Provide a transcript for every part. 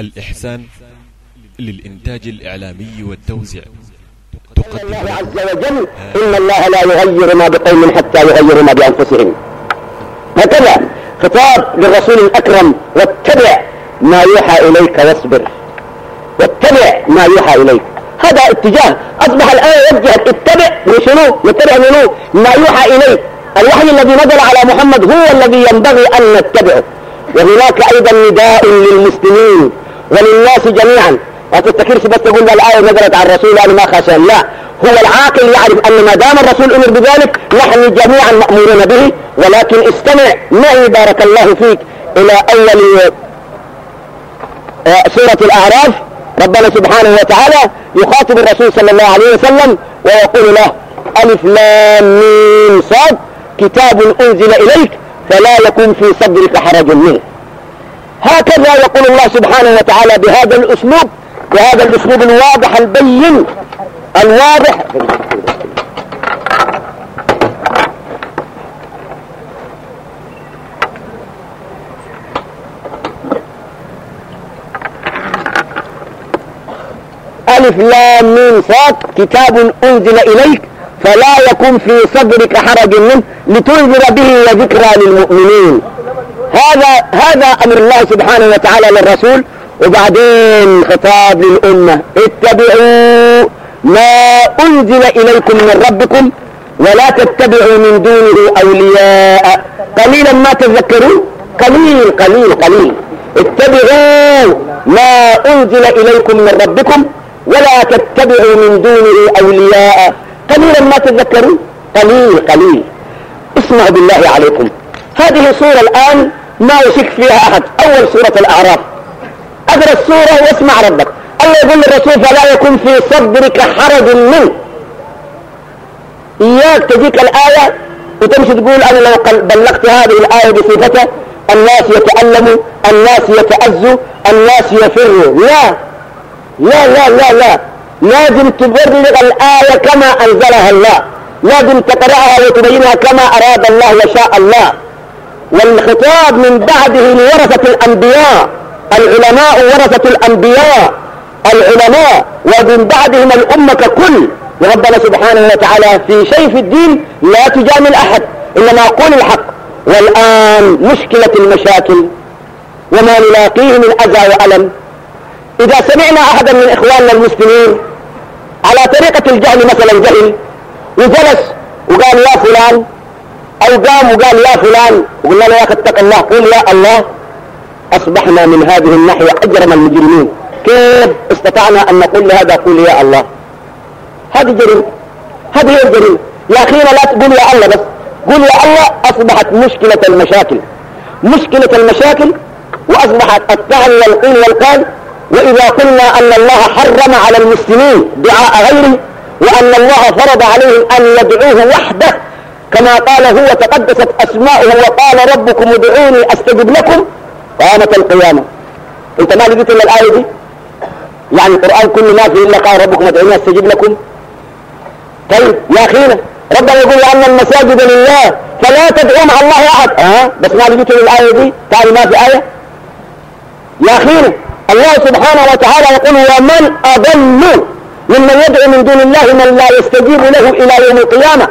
الإحسان للإنتاج الإعلامي والتوزيع. تقدم الله عز وجل إن الله لا يغير ما بقوم حتى يغيروا ما بأنفسهم. هكذا خطاب للرسول الأكرم واتبع ما يوحى إليك واصبر. واتبع ما يوحى إليك. هذا اتجاه. أصبح الآن يوجه اتبع وشنو يتبع منو ما يوحى إليك. الوحي الذي نزل على محمد هو الذي ينبغي أن نتبعه. وهناك أيضا نداء للمسلمين. وللناس جميعا. وتفتكرش بس تقول الآية نزلت على الرسول أنا ما خشان لا هو العاقل يعرف أن ما دام الرسول أمر بذلك نحن جميعا مأمورون به. ولكن استمع معي بارك الله فيك إلى أول آه، سورة الأعراف. ربنا سبحانه وتعالى يخاطب الرسول صلى الله عليه وسلم ويقول له ألف لام ميم صاد كتاب أنزل إليك فلا يكون في صدرك حرج منه. هكذا يقول الله سبحانه وتعالى بهذا الأسلوب بهذا الأسلوب الواضح البين الواضح. ألف لام ميم صاد كتاب أنزل إليك فلا يكون في صدرك حرج منه لتنذر به وذكرى للمؤمنين. هذا هذا أمر الله سبحانه وتعالى للرسول. وبعدين خطاب للأمة. اتبعوا ما أنزل إليكم من ربكم ولا تتبعوا من دونه أولياء. قليلا ما تذكرون. قليل قليل قليل. اتبعوا ما أنزل إليكم من ربكم ولا تتبعوا من دونه أولياء. قليلا ما تذكرون. قليل قليل. اسمعوا بالله عليكم. هذه صورة الآن ما يشك فيها أحد. أول سورة الأعراف. أقرأ السورة واسمع ربك. الله يقول للرسول فلا يكن في صدرك حرج منه. إياك تجيك الآية وتمشي تقول أنا لو بلغت هذه الآية بصفتها الناس يتألموا الناس يتأذوا الناس يفروا. لا. لا لا لا لا. لازم تبلغ الآية كما أنزلها الله. لازم تقرأها وتبينها كما أراد الله وشاء الله. والخطاب من بعده لورثة الأنبياء العلماء ورثة الأنبياء العلماء ومن بعدهم الأمة ككل. وربنا سبحانه وتعالى في شيء في الدين لا تجامل أحد إنما قول الحق. والآن مشكلة المشاكل وما نلاقيه من أذى وألم. إذا سمعنا أحدا من إخواننا المسلمين على طريقة الجهل مثلا جهل وجلس وقال يا فلان أو قام وقال يا فلان وقلنا له يا أخي اتق الله قل يا الله أصبحنا من هذه الناحية أجرم المجرمين. كيف استطعنا أن نقول لهذا قول يا الله؟ هذه جريمة. هذه هي الجريمة. يا أخينا لا تقول يا الله بس. قول يا الله أصبحت مشكلة المشاكل. مشكلة المشاكل وأصبحت الطعن والقيل والقال. وإذا قلنا أن الله حرم على المسلمين دعاء غيره وأن الله فرض عليهم أن يدعوه وحده كما قال هو تقدست أسماؤه وقال ربكم ادعوني أستجب لكم قامت القيامة. أنت ما لقيت إلا الآية دي؟ يعني القرآن كل ما فيه إلا قال ربكم ادعوني أستجب لكم. طيب يا أخينا ربنا يقول أن المساجد لله فلا تدعوا مع الله أحد. ها بس ما لقيت إلا الآية دي؟ تعالي ما في آية؟ يا أخينا الله سبحانه وتعالى يقول ومن أضل ممن يدعو من دون الله من لا يستجيب له إلى يوم القيامة.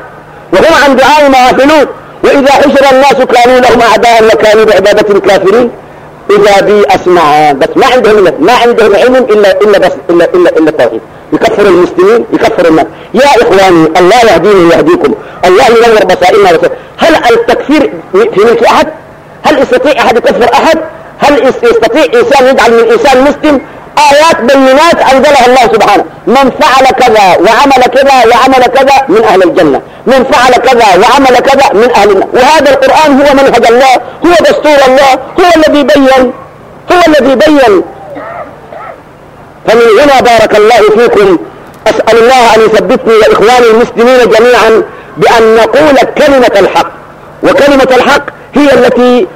وهم عن دعائهم غافلون وإذا حشر الناس كانوا لهم أعداء وكانوا بعبادة الكافرين إذا بي أسمع بس ما عندهم ما عندهم علم إلا إلا بس إلا إلا إلا التوحيد. يكفر المسلمين يكفر الناس. يا إخواني الله يهديني ويهديكم. الله ينور بصائرنا هل التكفير في ملك أحد؟ هل يستطيع أحد يكفر أحد؟ هل يستطيع إنسان يجعل من إنسان مسلم؟ آيات بينات أنزلها الله سبحانه. من فعل كذا وعمل كذا وعمل كذا من أهل الجنة. من فعل كذا وعمل كذا من أهل النار. وهذا القرآن هو منهج الله هو دستور الله هو الذي بين هو الذي بين. فمن هنا بارك الله فيكم. أسأل الله أن يثبتني وإخواني المسلمين جميعا بأن نقول كلمة الحق. وكلمة الحق هي التي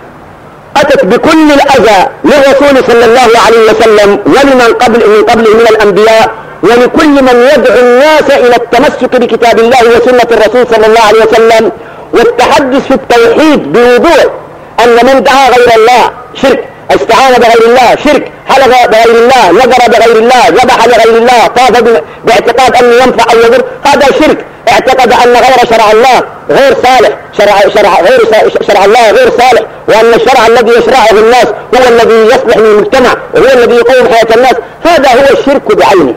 أتت بكل الأذى للرسول صلى الله عليه وسلم ولمن قبل من قبله من الأنبياء ولكل من يدعو الناس إلى التمسك بكتاب الله وسنة الرسول صلى الله عليه وسلم والتحدث في التوحيد بوضوح أن من دعا غير الله شرك. استعان بغير الله شرك حلق بغير الله نظر بغير الله ذبح لغير الله طاف باعتقاد أنه ينفع أو يضر هذا شرك. اعتقد أن غير شرع الله غير صالح. شرع, شرع غير شرع الله غير صالح. وأن الشرع الذي يشرعه الناس هو الذي يصلح للمجتمع وهو الذي يقوم حياة الناس. هذا هو الشرك بعينه.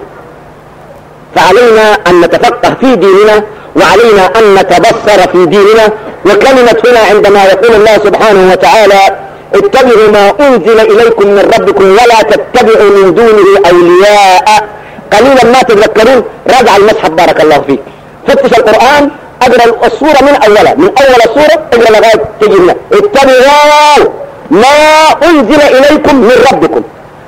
فعلينا أن نتفقه في ديننا وعلينا أن نتبصر في ديننا. وكلمة هنا عندما يقول الله سبحانه وتعالى اتبعوا ما أنزل إليكم من ربكم ولا تتبعوا من دونه أولياء. قليلا ما تذكرون. راجع المصحف بارك الله فيك. فتش القرآن اقرا الصورة من أولها. من أول الصورة اقرا لغاية تجي هنا اتبعوا ما أنزل إليكم من ربكم.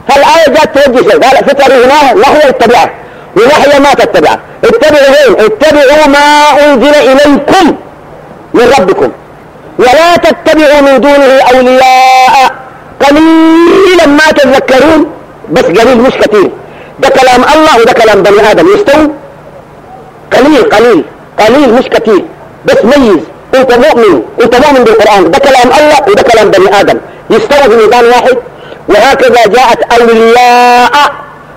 فالآية جاءت توجه شيء؟ قال فتر هنا نحو اتبعه ونحو ما تتبعه اتبعوا اتبعوا ما أنزل إليكم من ربكم. ولا تتبعوا من دونه أولياء. قليلا ما تذكرون بس قليل مش كثير. ده كلام الله وده كلام بني آدم يستوي؟ قليل قليل قليل مش كثير. بس ميز. أنت مؤمن أنت مؤمن بالقرآن. ده كلام الله وده كلام بني آدم. يستوي في ميزان واحد. وهكذا جاءت أولياء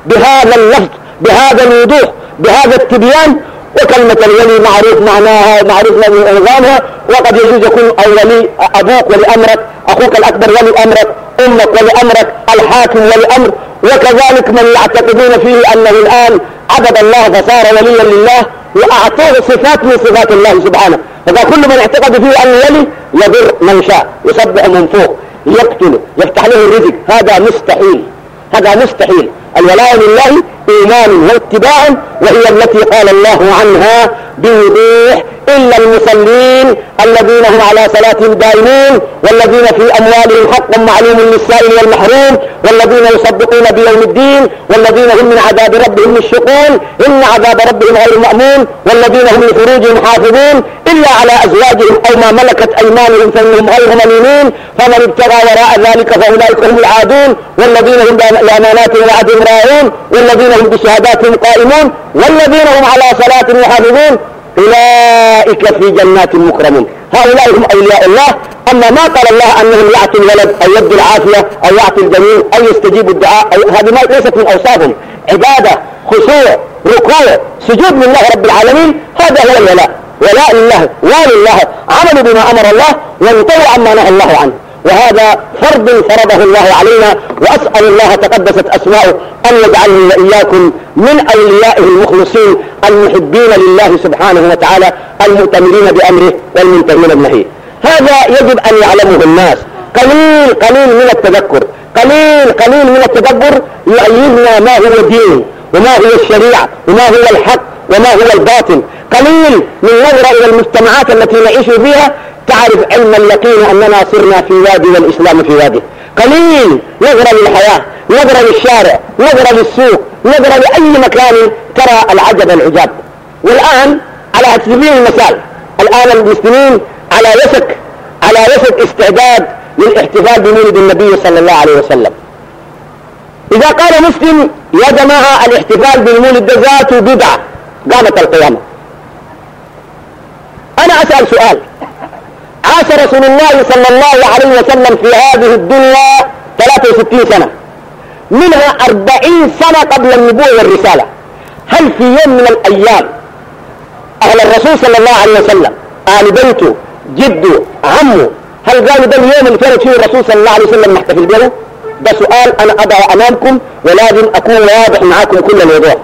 بهذا اللفظ بهذا الوضوح بهذا التبيان. وكلمة الولي معروف معناها معروف نظامها وقد يجوز يكون الولي أبوك ولي أمرك أخوك الأكبر ولي أمرك أمك ولي أمرك الحاكم ولي أمر وكذلك من يعتقدون فيه أنه الآن عبد الله فصار وليا لله وأعطوه صفات من صفات الله سبحانه. فكل من اعتقد فيه أنه ولي يضر من شاء يصبح من فوق يقتله يفتح له الرزق. هذا مستحيل. هذا مستحيل. الولاء لله إيمان واتباع وهي التي قال الله عنها بوضوح إلا المصلين الذين هم على صلاتهم دائمون والذين في أموالهم حق معلوم للسائل والمحروم والذين يصدقون بيوم الدين والذين هم من عذاب ربهم مشفقون إن عذاب ربهم غير مأمون والذين هم لفروجهم حافظون إلا على أزواجهم أو ما ملكت أيمانهم فإنهم غير مليمين فمن ابتغى وراء ذلك فأولئك هم العادون والذين هم لأماناتهم وعدهم راعون والذين هم بشهاداتهم قائمون والذين هم على صلاتهم يحافظون أولئك في جنات مكرمون. هؤلاء هم أولياء الله. أما ما قال الله أنهم يعطي الولد أو يبدو العافية أو يعطي الجميل أو يستجيب الدعاء أو هذه ليست من أوصافهم. عبادة خشوع ركوع سجود لله رب العالمين هذا هو الولاء. ولاء لله ولله عملوا بما أمر الله وانطوا عما نهى الله عنه. وهذا فرض فرضه الله علينا وأسأل الله تقدست أسماؤه أن يجعلني وإياكم من أوليائه المخلصين المحبين لله سبحانه وتعالى المؤتمرين بأمره والمنتهين بنهيه هذا يجب أن يعلمه الناس. قليل قليل من التذكر قليل قليل من التدبر يعيرنا ما هو دين وما هو الشريعة وما هو الحق وما هو الباطل. قليل من نظرة إلى المجتمعات التي نعيش فيها تعرف علم اليقين أننا صرنا في وادي والإسلام في وادي. قليل نظرة للحياة نظرة للشارع نظرة للسوق نظرة لأي مكان ترى العجب العجاب والآن على سبيل المثال الآن المسلمين على وشك على وشك استعداد للاحتفال بمولد النبي صلى الله عليه وسلم. إذا قال مسلم يا جماعة الاحتفال بالمولد ذاته بدعة. قامت القيامة. أنا أسأل سؤال. عاش رسول الله صلى الله عليه وسلم في هذه الدنيا 63 سنة. منها 40 سنة قبل النبوة والرسالة. هل في يوم من الأيام أهل الرسول صلى الله عليه وسلم آل بيته جده عمه هل قالوا ده اليوم اللي كان فيه الرسول صلى الله عليه وسلم نحتفل به؟ ده سؤال أنا أضع أمامكم ولازم أكون واضح معاكم كل الموضوع.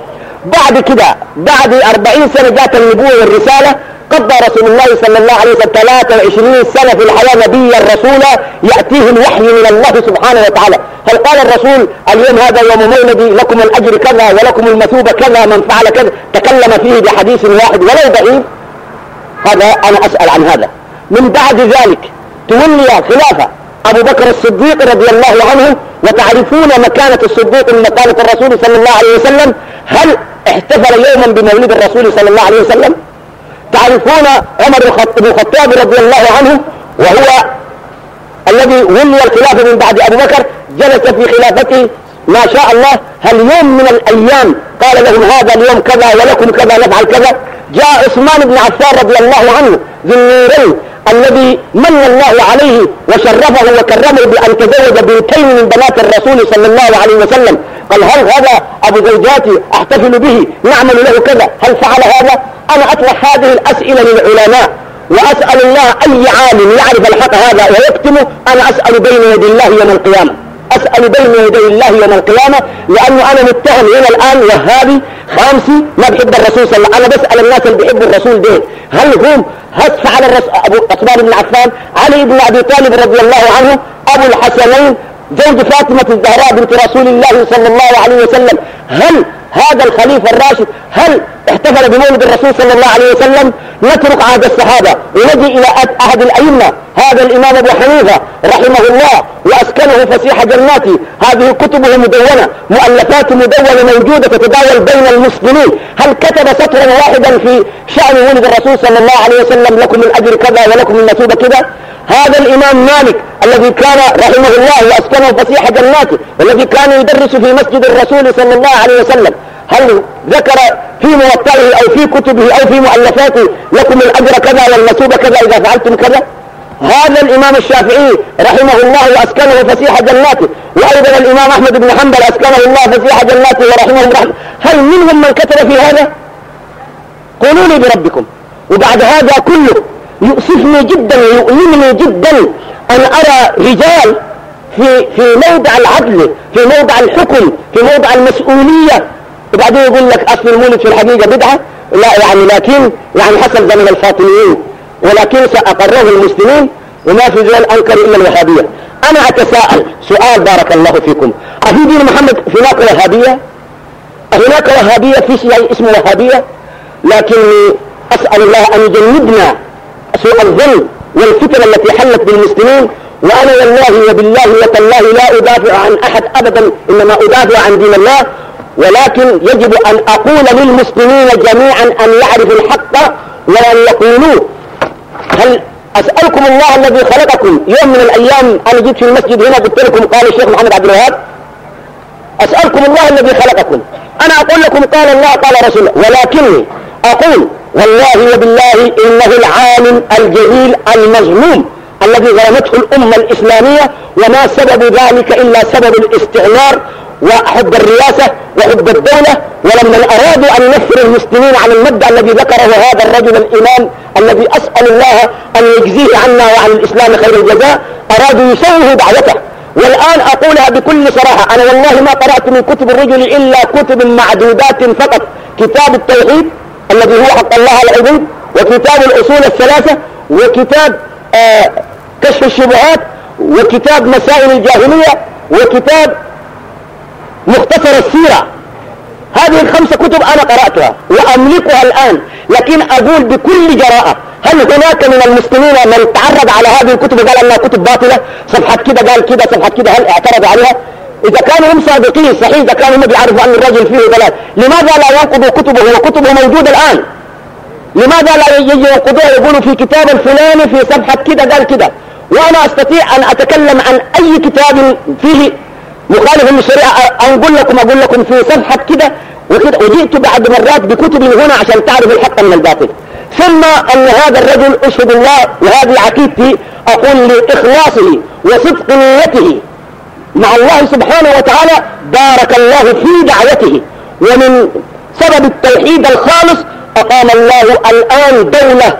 بعد كده بعد 40 سنة جاءت النبوة والرسالة قضى رسول الله صلى الله عليه وسلم 23 سنة في الحياة نبيا رسولا يأتيه الوحي من الله سبحانه وتعالى. هل قال الرسول اليوم هذا يوم مولدي لكم الأجر كذا ولكم المثوبة كذا من فعل كذا؟ تكلم فيه بحديث واحد ولو ضعيف هذا أنا أسأل عن هذا. من بعد ذلك تولي خلافة أبو بكر الصديق رضي الله عنه وتعرفون مكانة الصديق من مكانة الرسول صلى الله عليه وسلم؟ هل احتفل يوما بمولد الرسول صلى الله عليه وسلم؟ تعرفون عمر بن الخطاب رضي الله عنه وهو الذي ولي الخلافة من بعد أبو بكر جلس في خلافته ما شاء الله هل يوم من الأيام قال لهم هذا اليوم كذا ولكم كذا نفعل كذا. جاء عثمان بن عفان رضي الله عنه ذي النورين الذي من الله عليه وشرفه وكرمه بأن تزوج بنتين من بنات الرسول صلى الله عليه وسلم. قال هل هذا أبو زوجاتي أحتفل به؟ نعمل له كذا. هل فعل هذا؟ أنا أطرح هذه الأسئلة للعلماء وأسأل الله أي عالم يعرف الحق هذا ويكتمه. أنا أسأل بين يدي الله يوم القيامة. أسأل بين يدي الله يوم القيامة لأنه أنا متهم هنا الآن وهابي خامسي ما بحب الرسول صلى الله عليه وسلم. أنا بسأل الناس اللي بيحبوا الرسول ده هل هم هل فعل الرسول أبو عثمان بن عفان علي بن أبي طالب رضي الله عنه أبو الحسنين زوج فاطمة الزهراء بنت رسول الله صلى الله عليه وسلم. هل هذا الخليفة الراشد هل احتفل بمولد الرسول صلى الله عليه وسلم؟ نترك عهد الصحابة ونجي إلى أحد الأئمة. هذا الإمام أبو حنيفة رحمه الله وأسكنه فسيح جناته. هذه كتبه مدونة مؤلفات مدونة موجودة تتداول بين المسلمين. هل كتب سطرا واحدا في شأن ولد الرسول صلى الله عليه وسلم لكم الأجر كذا ولكم المثوبة كذا هذا الإمام مالك الذي كان رحمه الله وأسكنه فسيح جناته والذي كان يدرس في مسجد الرسول صلى الله عليه وسلم. هل ذكر في موطئه أو في كتبه أو في مؤلفاته لكم الأجر كذا والمثوبة كذا إذا فعلتم كذا هذا الإمام الشافعي رحمه الله وأسكنه فسيح جناته. وأيضا الإمام أحمد بن حنبل أسكنه الله فسيح جناته ورحمه الله. هل منهم من كتب في هذا؟ قولوا لي بربكم. وبعد هذا كله يؤسفني جدا ويؤلمني جدا أن أرى رجال في في موضع العدل في موضع الحكم في موضع المسؤولية. وبعدين يقول لك أصل المولد في الحقيقة بدعة؟ لا يعني لكن يعني حصل زمن الفاطميين ولكن سأقره المسلمين وما في ذلك أنكر إلا الوهابية. أنا أتساءل سؤال بارك الله فيكم. أفي دين محمد هناك وهابية؟ هناك وهابية في شيء اسمه وهابية؟ لكني أسأل الله أن يجنبنا سوء الظن والفتن التي حلت بالمسلمين وأنا والله وبالله وتالله لا أدافع عن أحد أبدا إنما أدافع عن دين الله. ولكن يجب أن أقول للمسلمين جميعا أن يعرفوا الحق وأن يقولوا هل أسألكم الله الذي خلقكم يوم من الأيام أنا جيت في المسجد هنا قلت لكم قال الشيخ محمد عبد الوهاب؟ أسألكم الله الذي خلقكم. أنا أقول لكم قال الله قال رسوله ولكني أقول والله وبالله إنه العالم الجليل المظلوم الذي ظلمته الأمة الإسلامية وما سبب ذلك إلا سبب الاستعمار وحب الرئاسة وحب الدولة ولما أرادوا أن ينفر المسلمين عن المبدأ الذي ذكره هذا الرجل الإمام الذي أسأل الله أن يجزيه عنا وعن الإسلام خير الجزاء أرادوا يسوه دعوته. والآن أقولها بكل صراحة أنا والله ما قرأت من كتب الرجل إلا كتب معدودات فقط. كتاب التوحيد الذي هو حق الله العبيد وكتاب الأصول الثلاثة وكتاب آه كشف الشبهات وكتاب مسائل الجاهلية وكتاب مختصر السيرة. هذه الخمسة كتب أنا قرأتها وأملكها الآن لكن أقول بكل جراءة هل هناك من المسلمين من تعرض على هذه الكتب وقال أنها كتب باطلة؟ صفحة كده قال كده صفحة كده هل اعترض عليها؟ إذا كانوا هم صادقين صحيح إذا كانوا هم بيعرفوا أن الرجل فيه ضلال. لماذا لا ينقضوا كتبه؟ وكتبه موجودة الآن. لماذا لا ينقضوها يقولوا في كتاب الفلاني في صفحة كده قال كده. وأنا أستطيع أن أتكلم عن أي كتاب فيه مخالف للشريعة أقول لكم أقول لكم في صفحة كده وكده وجئت بعد مرات بكتب هنا عشان تعرف الحق من الباطل. ثم أن هذا الرجل أشهد الله وهذه عقيدتي أقول لإخلاصه وصدق نيته مع الله سبحانه وتعالى بارك الله في دعوته. ومن سبب التوحيد الخالص أقام الله الآن دولة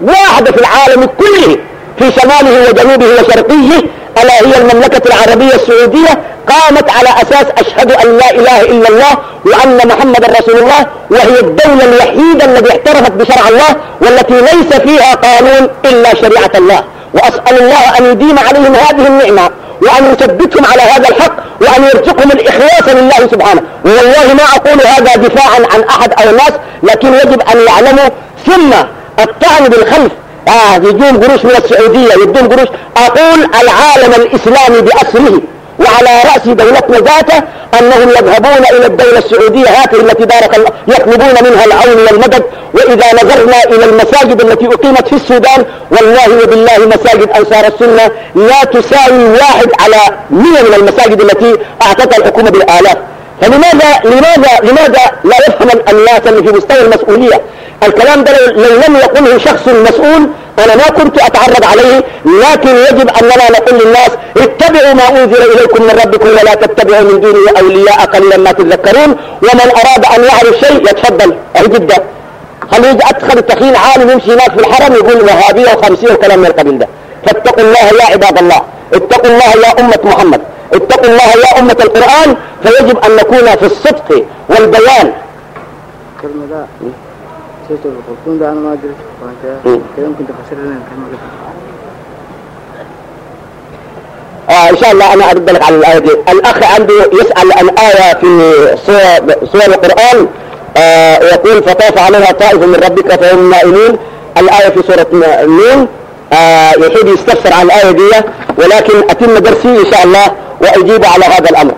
واحدة في العالم كله في شماله وجنوبه وشرقيه ألا هي المملكة العربية السعودية قامت على أساس أشهد أن لا إله إلا الله وأن محمد رسول الله وهي الدولة الوحيدة التي اعترفت بشرع الله والتي ليس فيها قانون إلا شريعة الله. وأسأل الله أن يديم عليهم هذه النعمة وأن يثبتهم على هذا الحق وأن يرزقهم الإخلاص لله سبحانه. والله ما أقول هذا دفاعا عن أحد أو الناس لكن يجب أن يعلموا. ثم الطعن بالخلف آه يدون قروش من السعودية يدون قروش. أقول العالم الإسلامي بأسره وعلى رأس دولتنا ذاته أنهم يذهبون إلى الدولة السعودية هذه التي بارك الله يطلبون منها العون والمدد. وإذا نظرنا إلى المساجد التي أقيمت في السودان والله وبالله مساجد أنصار السنة لا تساوي واحد على مئة من المساجد التي أعطتها الحكومة بالآلاف. فلماذا لماذا لماذا لا يفهم الناس اللي في مستوى المسؤولية؟ الكلام ده لو لم يقله شخص مسؤول أنا ما كنت أتعرض عليه لكن يجب أننا نقول للناس اتبعوا ما أنزل إليكم من ربكم ولا تتبعوا من دونه أولياء قليلا ما تذكرون ومن أراد أن يعرف شيء يتفضل. أي جدا خليه يجي أدخل التخين عالم يمشي هناك في الحرم يقول وهابية وخمسية وكلام من القبيل ده. فاتقوا الله يا عباد الله. اتقوا الله يا أمة محمد. اتقوا الله يا أمة القرآن. فيجب أن نكون في الصدق والبيان. الخرطوم ده أنا ما أدري. كده تفسر لنا الكلمة آه إن شاء الله أنا أرد لك على الآية دي. الأخ عنده يسأل عن آية في سور, سور القرآن. آه يقول فطاف عليها طائف من ربك فهم نائمون. الآية في سورة النون آه يحب يستفسر عن الآية دي. ولكن أتم درسي إن شاء الله وأجيب على هذا الأمر.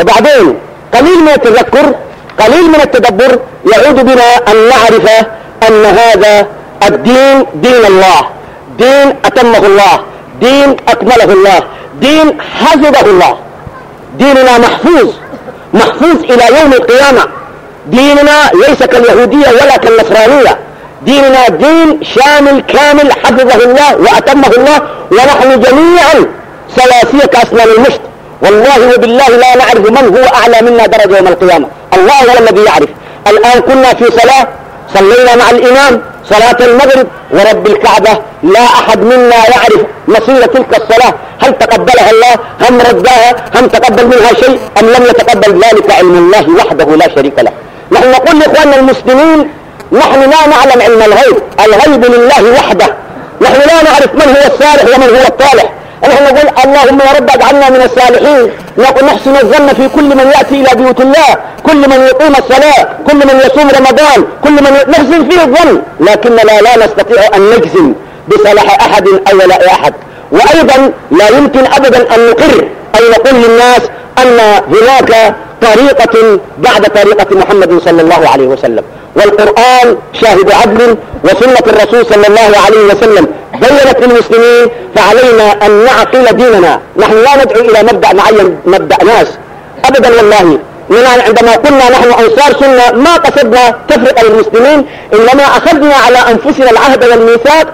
وبعدين قليل من التذكر قليل من التدبر يعود بنا أن نعرف أن هذا الدين دين الله. دين أتمه الله. دين أكمله الله. دين حفظه الله. ديننا محفوظ. محفوظ إلى يوم القيامة. ديننا ليس كاليهودية ولا كالنصرانية. ديننا دين شامل كامل حفظه الله وأتمه الله. ونحن جميعا سواسية كأسنان المشط والله وبالله لا نعرف من هو أعلى منا درجة يوم القيامة. الله هو الذي يعرف. الآن كنا في صلاة صلينا مع الإمام صلاة المغرب ورب الكعبة. لا أحد منا يعرف مصير تلك الصلاة. هل تقبلها الله؟ هم رداها هم تقبل منها شيء؟ أم لم يتقبل ذلك علم الله وحده لا شريك له؟ نحن نقول لإخواننا المسلمين نحن لا نعلم علم الغيب. الغيب لله وحده. نحن لا نعرف من هو الصالح ومن هو الطالح. نحن نقول اللهم يا رب اجعلنا من الصالحين. نقول نحسن الظن في كل من يأتي إلى بيوت الله. كل من يقيم الصلاة. كل من يصوم رمضان. كل من ي... نحسن فيه الظن. لكننا لا نستطيع أن نجزم بصلاح أحد أو ولاء أحد. وأيضا لا يمكن أبدا أن نقر أو نقول للناس أن هناك طريقة بعد طريقة محمد صلى الله عليه وسلم. والقرآن شاهد عدل وسنة الرسول صلى الله عليه وسلم. بينت للمسلمين فعلينا أن نعقل ديننا. نحن لا ندعو إلى مبدأ معين مبدأ ناس. أبدا والله. عندما قلنا نحن أنصار سنة ما قصدنا تفرقة للمسلمين إنما أخذنا على أنفسنا العهد والميثاق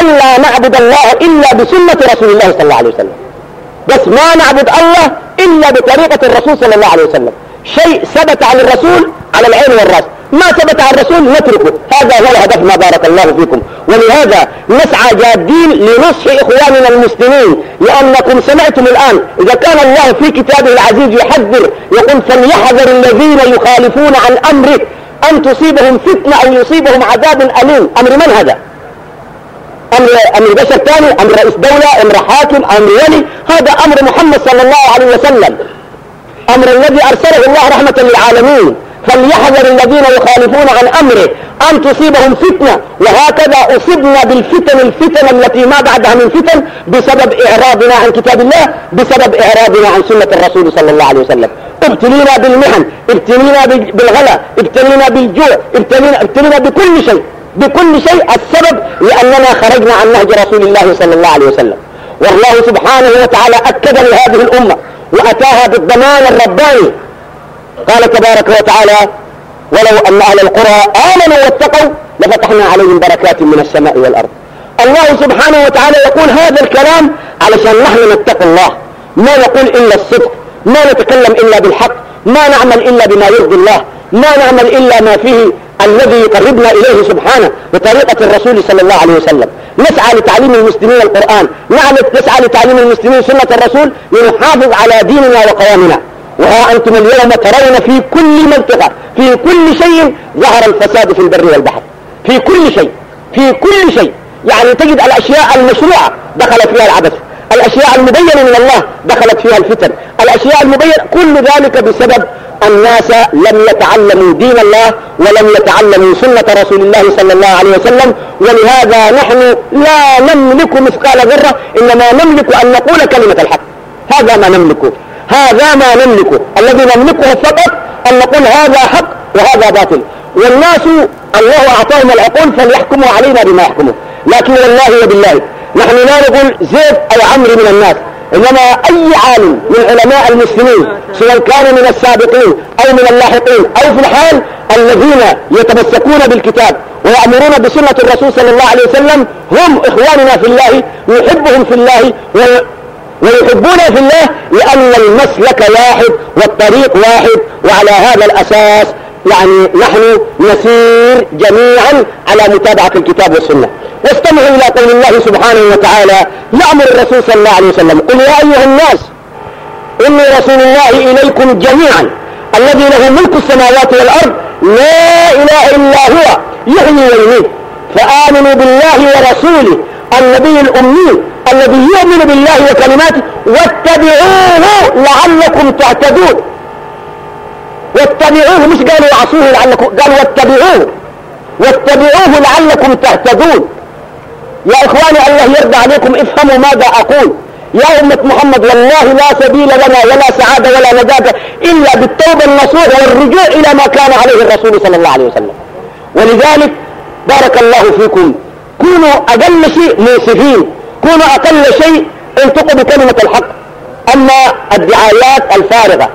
ألا نعبد الله إلا بسنة رسول الله صلى الله عليه وسلم. بس ما نعبد الله إلا بطريقة الرسول صلى الله عليه وسلم. شيء ثبت عن الرسول على العين والرأس. ما ثبت عن الرسول نتركه. هذا هو الهدف ما بارك الله فيكم. ولهذا نسعى جادين لنصح إخواننا المسلمين لأنكم سمعتم الآن إذا كان الله في كتابه العزيز يحذر يقول فليحذر الذين يخالفون عن أمره أن تصيبهم فتنة أو يصيبهم عذاب أليم. أمر من هذا؟ أمر, أمر بشر ثاني أمر رئيس دولة أمر حاكم أمر ولي. هذا أمر محمد صلى الله عليه وسلم. أمر الذي أرسله الله رحمة للعالمين. فليحذر الذين يخالفون عن أمره أن تصيبهم فتنة وهكذا أصبنا بالفتن الفتن التي ما بعدها من فتن بسبب إعراضنا عن كتاب الله بسبب إعراضنا عن سنة الرسول صلى الله عليه وسلم. ابتلينا بالمحن ابتلينا بالغلا ابتلينا بالجوع ابتلينا, ابتلينا بكل شيء بكل شيء السبب لأننا خرجنا عن نهج رسول الله صلى الله عليه وسلم. والله سبحانه وتعالى أكد لهذه الأمة وأتاها بالضمان الرباني قال تبارك وتعالى ولو أن أهل القرى آمنوا واتقوا لفتحنا عليهم بركات من السماء والأرض. الله سبحانه وتعالى يقول هذا الكلام علشان نحن نتقي الله. ما نقول إلا الصدق ما نتكلم إلا بالحق ما نعمل إلا بما يرضي الله ما نعمل إلا ما فيه الذي يقربنا إليه سبحانه بطريقة الرسول صلى الله عليه وسلم. نسعى لتعليم المسلمين القرآن نسعى لتعليم المسلمين سنة الرسول لنحافظ على ديننا وقوامنا. وها أنتم اليوم ترون في كل منطقة في كل شيء ظهر الفساد في البر والبحر. في كل شيء في كل شيء. يعني تجد الأشياء المشروعة دخل فيها العبث الأشياء المبينة من الله دخلت فيها الفتن الأشياء المبينة كل ذلك بسبب الناس لم يتعلموا دين الله ولم يتعلموا سنة رسول الله صلى الله عليه وسلم. ولهذا نحن لا نملك مثقال ذرة إنما نملك أن نقول كلمة الحق. هذا ما نملكه. هذا ما نملكه. الذي نملكه فقط أن نقول هذا حق وهذا باطل. والناس الله أعطاهم العقول فليحكموا علينا بما يحكمون. لكن والله وبالله نحن لا نقول زيد أو عمرو من الناس. إنما أي عالم من علماء المسلمين سواء كان من السابقين أو من اللاحقين أو في الحال الذين يتمسكون بالكتاب ويأمرون بسنة الرسول صلى الله عليه وسلم هم إخواننا في الله يحبهم في الله ويحبون في الله لأن المسلك واحد والطريق واحد وعلى هذا الأساس يعني نحن نسير جميعا على متابعة الكتاب والسنة. واستمعوا إلى قول الله سبحانه وتعالى يأمر الرسول صلى الله عليه وسلم. قل يا أيها الناس إني رسول الله إليكم جميعا الذي له ملك السماوات والأرض لا إله إلا هو يحيي ويميت فآمنوا بالله ورسوله النبي الأمي الذي يؤمن بالله وكلماته واتبعوه لعلكم تعتدون. واتبعوه مش قالوا عصوه لعلكم قالوا واتبعوه. واتبعوه لعلكم تهتدون يا إخواني الله يرضى عليكم افهموا ماذا أقول. يا أمة محمد والله لا سبيل لنا ولا سعادة ولا نجاة إلا بالتوبة النصوح والرجوع إلى ما كان عليه الرسول صلى الله عليه وسلم. ولذلك بارك الله فيكم. كونوا أقل شيء منصفين كونوا أقل شيء انتقوا بكلمة الحق. أما الدعايات الفارغة.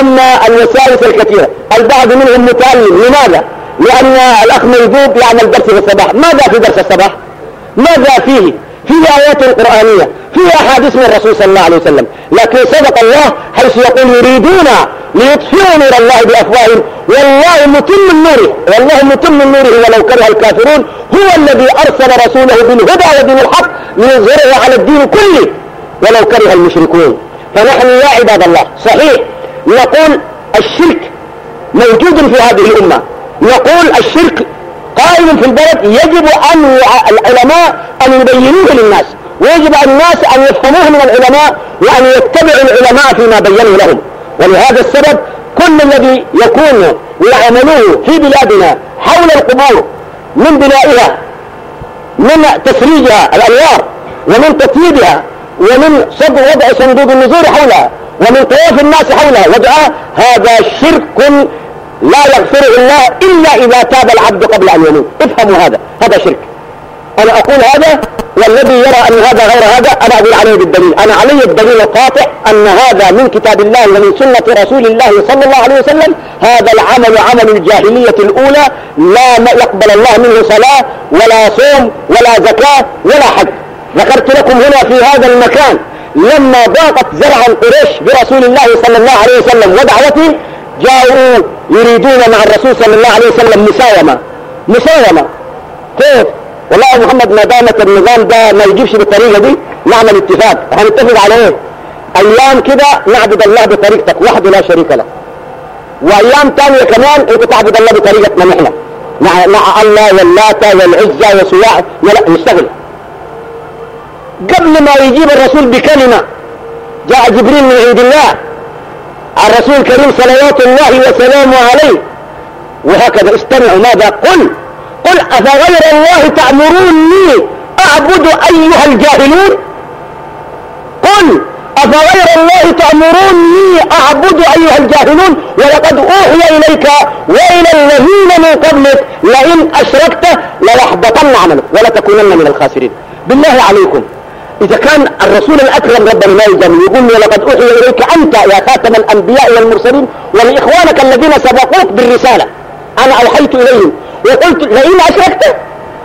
أما الوسائل الكثيرة. البعض منهم متعلم لماذا؟ لأن الأخ ميجوب يعمل درس في الصباح. ماذا في درس الصباح؟ ماذا فيه؟ فيه آيات قرآنية. فيه أحاديث من الرسول صلى الله عليه وسلم. لكن صدق الله حيث يقول يريدون ليطفئوا نور الله بأفواههم. والله متم نوره. والله متم نوره. ولو كره الكافرون. هو الذي أرسل رسوله بالهدى ودين الحق ليظهره على الدين كله. ولو كره المشركون. فنحن يا عباد الله. صحيح. نقول الشرك موجود في هذه الأمة. نقول الشرك قائم في البلد. يجب أن العلماء أن يبينوه للناس. ويجب الناس أن يفهموه من العلماء وأن يتبعوا العلماء فيما بينوا لهم. ولهذا السبب كل الذي يكون ويعملوه في بلادنا حول القبور من بنائها من تسريجها الأنوار ومن تطييبها ومن صد وضع صندوق النزول حولها ومن طواف الناس حولها. وضعها هذا شرك لا يغفره الله إلا إذا تاب العبد قبل أن يموت. افهموا هذا هذا شرك. أنا أقول هذا والذي يرى أن هذا غير هذا أنا أقول عليه بالدليل. أنا علي الدليل القاطع أن هذا من كتاب الله ومن سنة رسول الله صلى الله عليه وسلم. هذا العمل عمل الجاهلية الأولى. لا يقبل الله منه صلاة ولا صوم ولا زكاة ولا حج. ذكرت لكم هنا في هذا المكان لما ضاقت زرعا قريش برسول الله صلى الله عليه وسلم ودعوته جاءوا يريدون مع الرسول صلى الله عليه وسلم مساومة. مساومة. كيف؟ والله يا محمد ما دامت النظام ده ما يجيبش بالطريقة دي نعمل اتفاق. هنتفق على إيه؟ أيام كده نعبد الله بطريقتك وحده لا شريك له. وأيام تانية كمان أنت تعبد الله بطريقتنا نحن. مع, مع الله واللات والعزة وسواع ولا نشتغل. قبل ما يجيب الرسول بكلمة جاء جبريل من عند الله. الرسول الكريم صلوات الله وسلامه عليه. وهكذا استمعوا ماذا؟ قل. قل أفغير الله تأمروني أعبد أيها الجاهلون؟ قل أفغير الله تأمروني أعبد أيها الجاهلون؟ ولقد أوحي إليك وإلى الذين من قبلك لئن أشركت ليحبطن عملك ولتكونن من الخاسرين. بالله عليكم. إذا كان الرسول الأكرم ربنا ما يقول له لقد أوحي إليك أنت يا خاتم الأنبياء والمرسلين ولإخوانك الذين سبقوك بالرسالة. أنا أوحيت إليهم. وقلت لئن أشركت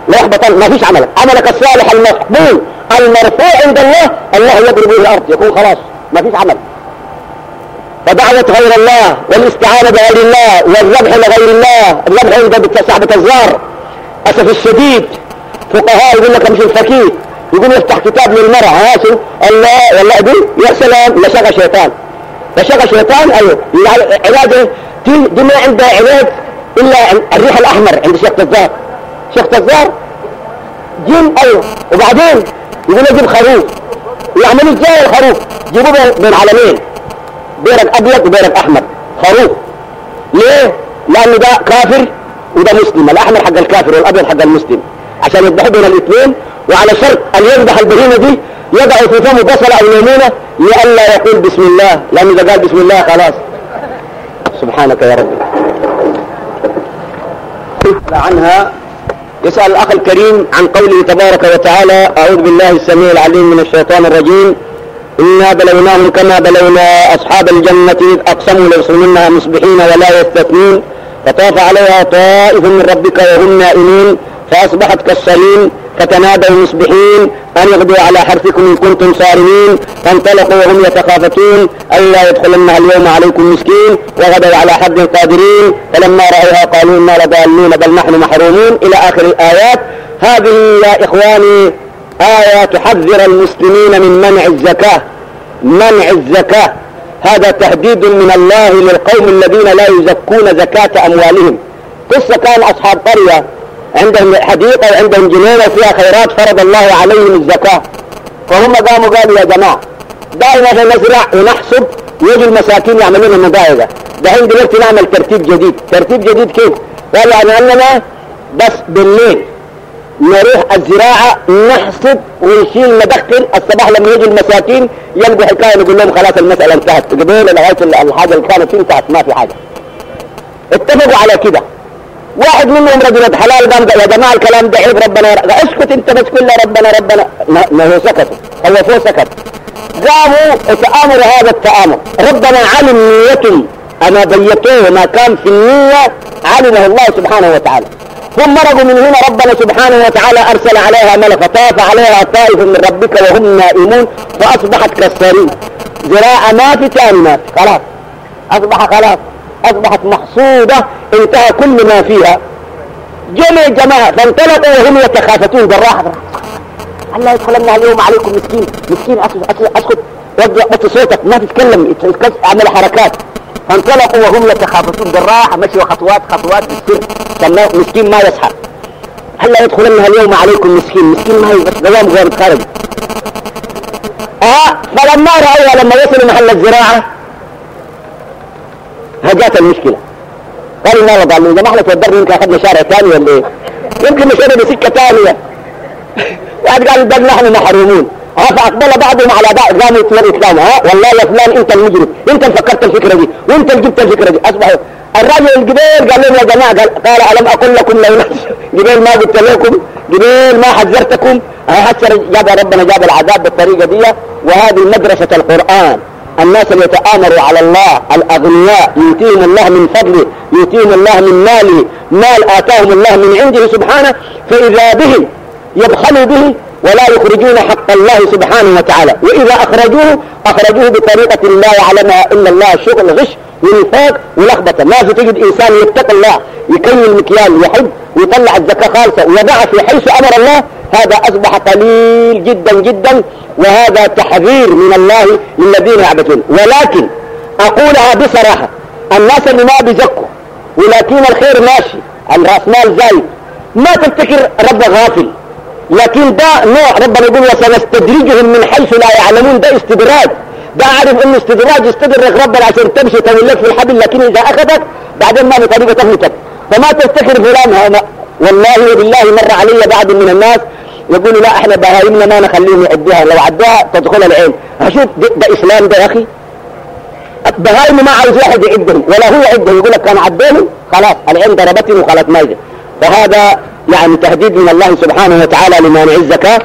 لا يحبطن ما فيش عملك عملك الصالح المقبول المرفوع عند الله الله يضرب به الأرض يكون خلاص ما فيش عمل. فدعوة غير الله والاستعانة بغير الله والذبح لغير الله الذبح عند صاحبة الزار أسف الشديد فقهاء يقول لك مش الفقيه يقول يفتح كتاب للمرأة هاشم الله والله دي يا سلام لشغى شيطان. لشغى شيطان أيوه علاجه دي, دي ما عندها علاج. إلا الريح الأحمر عند شيخ تزار شيخ تزار جيم أيوه. وبعدين يقول يجيب خروف. يعملوا إزاي الخروف؟ جيبوه بين علمين. بيرق أبيض وبيرق أحمر. خروف. ليه؟ لأنه ده كافر وده مسلم. الأحمر حق الكافر والأبيض حق المسلم. عشان يذبحوا بين الاثنين. وعلى شرط أن يذبح البهيمة دي يضع في فمه بصلة أو ليمونه لئلا يقول بسم الله. لأن إذا قال بسم الله خلاص. سبحانك يا رب. عنها يسأل الأخ الكريم عن قوله تبارك وتعالى أعوذ بالله السميع العليم من الشيطان الرجيم. إنا بلوناهم كما بلونا أصحاب الجنة إذ أقسموا ليصومنها مصبحين ولا يستثنون. فطاف عليها طائف من ربك وهم نائمين فأصبحت كالصليم فتنادوا مصبحين أن يغدوا على حرثكم إن كنتم صارمين فانطلقوا وهم يتخافتون ألا يدخلنها اليوم عليكم مسكين وغدوا على حد قادرين فلما رأوها قالوا إنا لضالون بل نحن محرومون. إلى آخر الآيات هذه يا إخواني آية تحذر المسلمين من منع الزكاة منع الزكاة. هذا تهديد من الله للقوم الذين لا يزكون زكاة أموالهم. قصة كان أصحاب قرية عندهم حديقة وعندهم جنينة فيها خيرات فرض الله عليهم الزكاة. فهم قاموا قالوا يا جماعة دائما نزرع ونحصد ويجوا المساكين يعملون المضايقة دحين دلوقتي نعمل ترتيب جديد. ترتيب جديد كيف؟ قال يعني أننا بس بالليل نروح الزراعة نحصد ونشيل ندخل. الصباح لما يجي المساكين يلقوا حكاية نقول لهم خلاص المسألة انتهت. قبل لغاية الحاجة اللي كانت انتهت ما في حاجة. اتفقوا على كده. واحد منهم رجل حلال قام يا جماعة الكلام ده عيب ربنا اسكت انت بس كل ربنا ربنا ما هو سكت هو فوق سكت. قاموا تآمروا هذا التآمر. ربنا علم نيتهم أما بيتوه ما كان في النية علمه الله سبحانه وتعالى. ثم مرقوا من هنا ربنا سبحانه وتعالى أرسل عليها ملك فطاف عليها طائف من ربك وهم نائمون فأصبحت كالصريم زراعة ما في ما في خلاص. أصبح خلاص. أصبحت محصودة انتهى كل ما فيها. جمع جماعة فانطلقوا وهم يتخافتون بالراحة. الله يدخلنا اليوم عليكم مسكين مسكين أسكت أسكت بس صوتك ما تتكلم أعمل حركات. فانطلقوا وهم يتخافتون بالراحة مشوا خطوات خطوات بالسر سماه مسكين ما يصحى هلا يدخلنها اليوم عليكم مسكين مسكين ما بس دوام غير خارج. آه فلما رأوها لما وصلوا محل الزراعة هجات المشكلة. ما ضالين ده ما إحنا تودرنا يمكن أخذنا شارع ثاني ولا إيه؟ يمكن مشينا بسكة ثانية. بعد قالوا بل نحن محرومون. فأقبل بعضهم على بعض قاموا الإسلام. ها والله يا فلان أنت المجرم. أنت فكرت الفكرة دي وأنت اللي جبت الفكرة دي. أصبحوا الراجل الجبيل قال لهم يا جماعة قال, قال ألم أقول لكم لو جبيل ما قلت لكم جبيل ما حذرتكم. هسه جاب ربنا جاب العذاب بالطريقة دي وهذه مدرسة القرآن. الناس اللي يتآمروا على الله الأغنياء يؤتيهم الله من فضله يؤتيهم الله من ماله مال آتاهم الله من عنده سبحانه فإذا بهم يبخلوا به ولا يخرجون حق الله سبحانه وتعالى. وإذا أخرجوه أخرجوه بطريقة لا يعلمها إلا الله شغل غش ونفاق ولخبطة في تجد إنسان يتقي الله يكمل المكيال يحب ويطلع الزكاة خالصة. ويضعها في حيث أمر الله هذا أصبح قليل جدا جدا وهذا تحذير من الله للذين يعبدون. ولكن أقولها بصراحة الناس اللي ما بيزكوا ولكن الخير ماشي الرأس مال زايد. ما تفتكر رب غافل؟ لكن ده نوع ربنا يقول وسنستدرجهم من حيث لا يعلمون. ده استدراج. ده عارف انه استدراج يستدرج ربنا عشان تمشي تولك في الحبل لكن إذا أخذك بعدين ما بطريقة تهلكك. فما تفتكر فلان هذا والله وبالله مر علي بعض من الناس يقولوا لا إحنا بهايمنا ما نخليهم يعدوها. لو عدوها تدخل العين. أشوف ده, ده إسلام ده يا أخي. بهايم ما عاوز واحد يعدهم ولا هو يعدهم. يقول لك كان عدوني خلاص العين ضربتني وخلاص ما يجي. فهذا يعني تهديد من الله سبحانه وتعالى لمانع الزكاة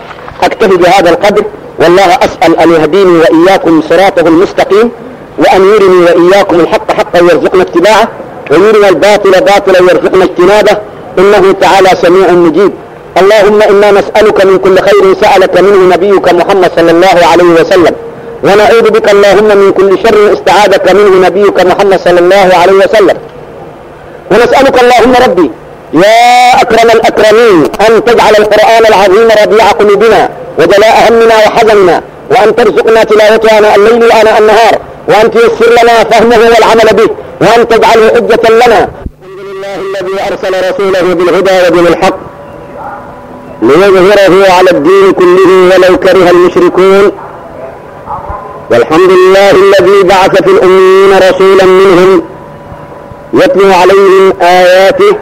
أكتفي بهذا القدر والله أسأل أن يهديني وإياكم صراطه المستقيم وأن يرني وإياكم الحق حقا ويرزقنا اتباعه ويرنا الباطل باطلا ويرزقنا اجتنابه إنه تعالى سميع مجيب. اللهم إنا نسألك من كل خير سألك منه نبيك محمد صلى الله عليه وسلم ونعوذ بك اللهم من كل شر استعاذك منه نبيك محمد صلى الله عليه وسلم. ونسألك اللهم ربي يا أكرم الأكرمين أن تجعل القرآن العظيم ربيع قلوبنا وجلاء همنا وحزننا وأن ترزقنا تلاوته آناء الليل وآناء النهار وأن تيسر لنا فهمه والعمل به وأن تجعله حجة لنا. الحمد لله الذي أرسل رسوله بالهدى ودين الحق ليظهره على الدين كله ولو كره المشركون. والحمد لله الذي بعث في الأمين رسولا منهم يتلو عليهم آياته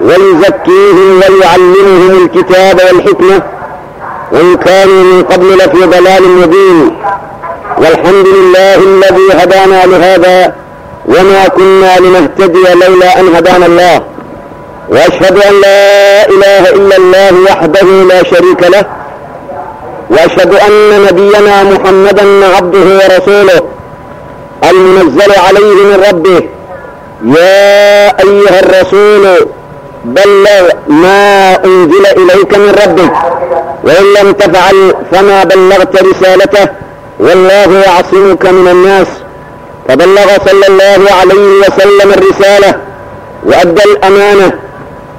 ويزكيهم ويعلمهم الكتاب والحكمة وإن كانوا من قبل لفي ضلال مبين. والحمد لله الذي هدانا لهذا وما كنا لنهتدي لولا أن هدانا الله. وأشهد أن لا إله إلا الله وحده لا شريك له. وأشهد أن نبينا محمدا عبده ورسوله المنزل عليه من ربه. يا أيها الرسول بلغ ما أنزل إليك من ربك. وإن لم تفعل فما بلغت رسالته. والله يعصمك من الناس. فبلغ صلى الله عليه وسلم الرسالة وأدى الأمانة.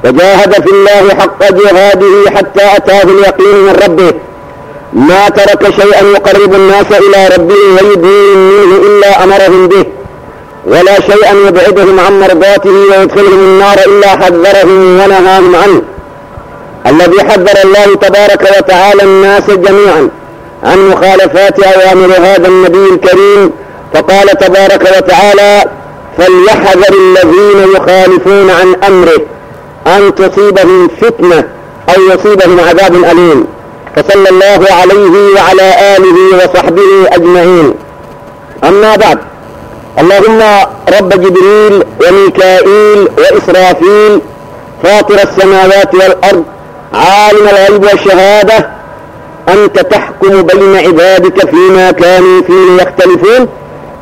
وجاهد في الله حق جهاده حتى أتاه اليقين من ربه. ما ترك شيئا يقرب الناس إلى ربه ويدنيهم منه إلا أمرهم به. ولا شيئا يبعدهم عن مرضاته ويدخلهم النار إلا حذرهم ونهاهم عنه. الذي حذر الله تبارك وتعالى الناس جميعا عن مخالفات أوامر هذا النبي الكريم فقال تبارك وتعالى فليحذر الذين يخالفون عن أمره أن تصيبهم فتنة أو يصيبهم عذاب أليم. فصلى الله عليه وعلى آله وصحبه أجمعين. أما بعد اللهم رب جبريل وميكائيل وإسرافيل فاطر السماوات والأرض عالم الغيب والشهادة أنت تحكم بين عبادك فيما كانوا فيه يختلفون.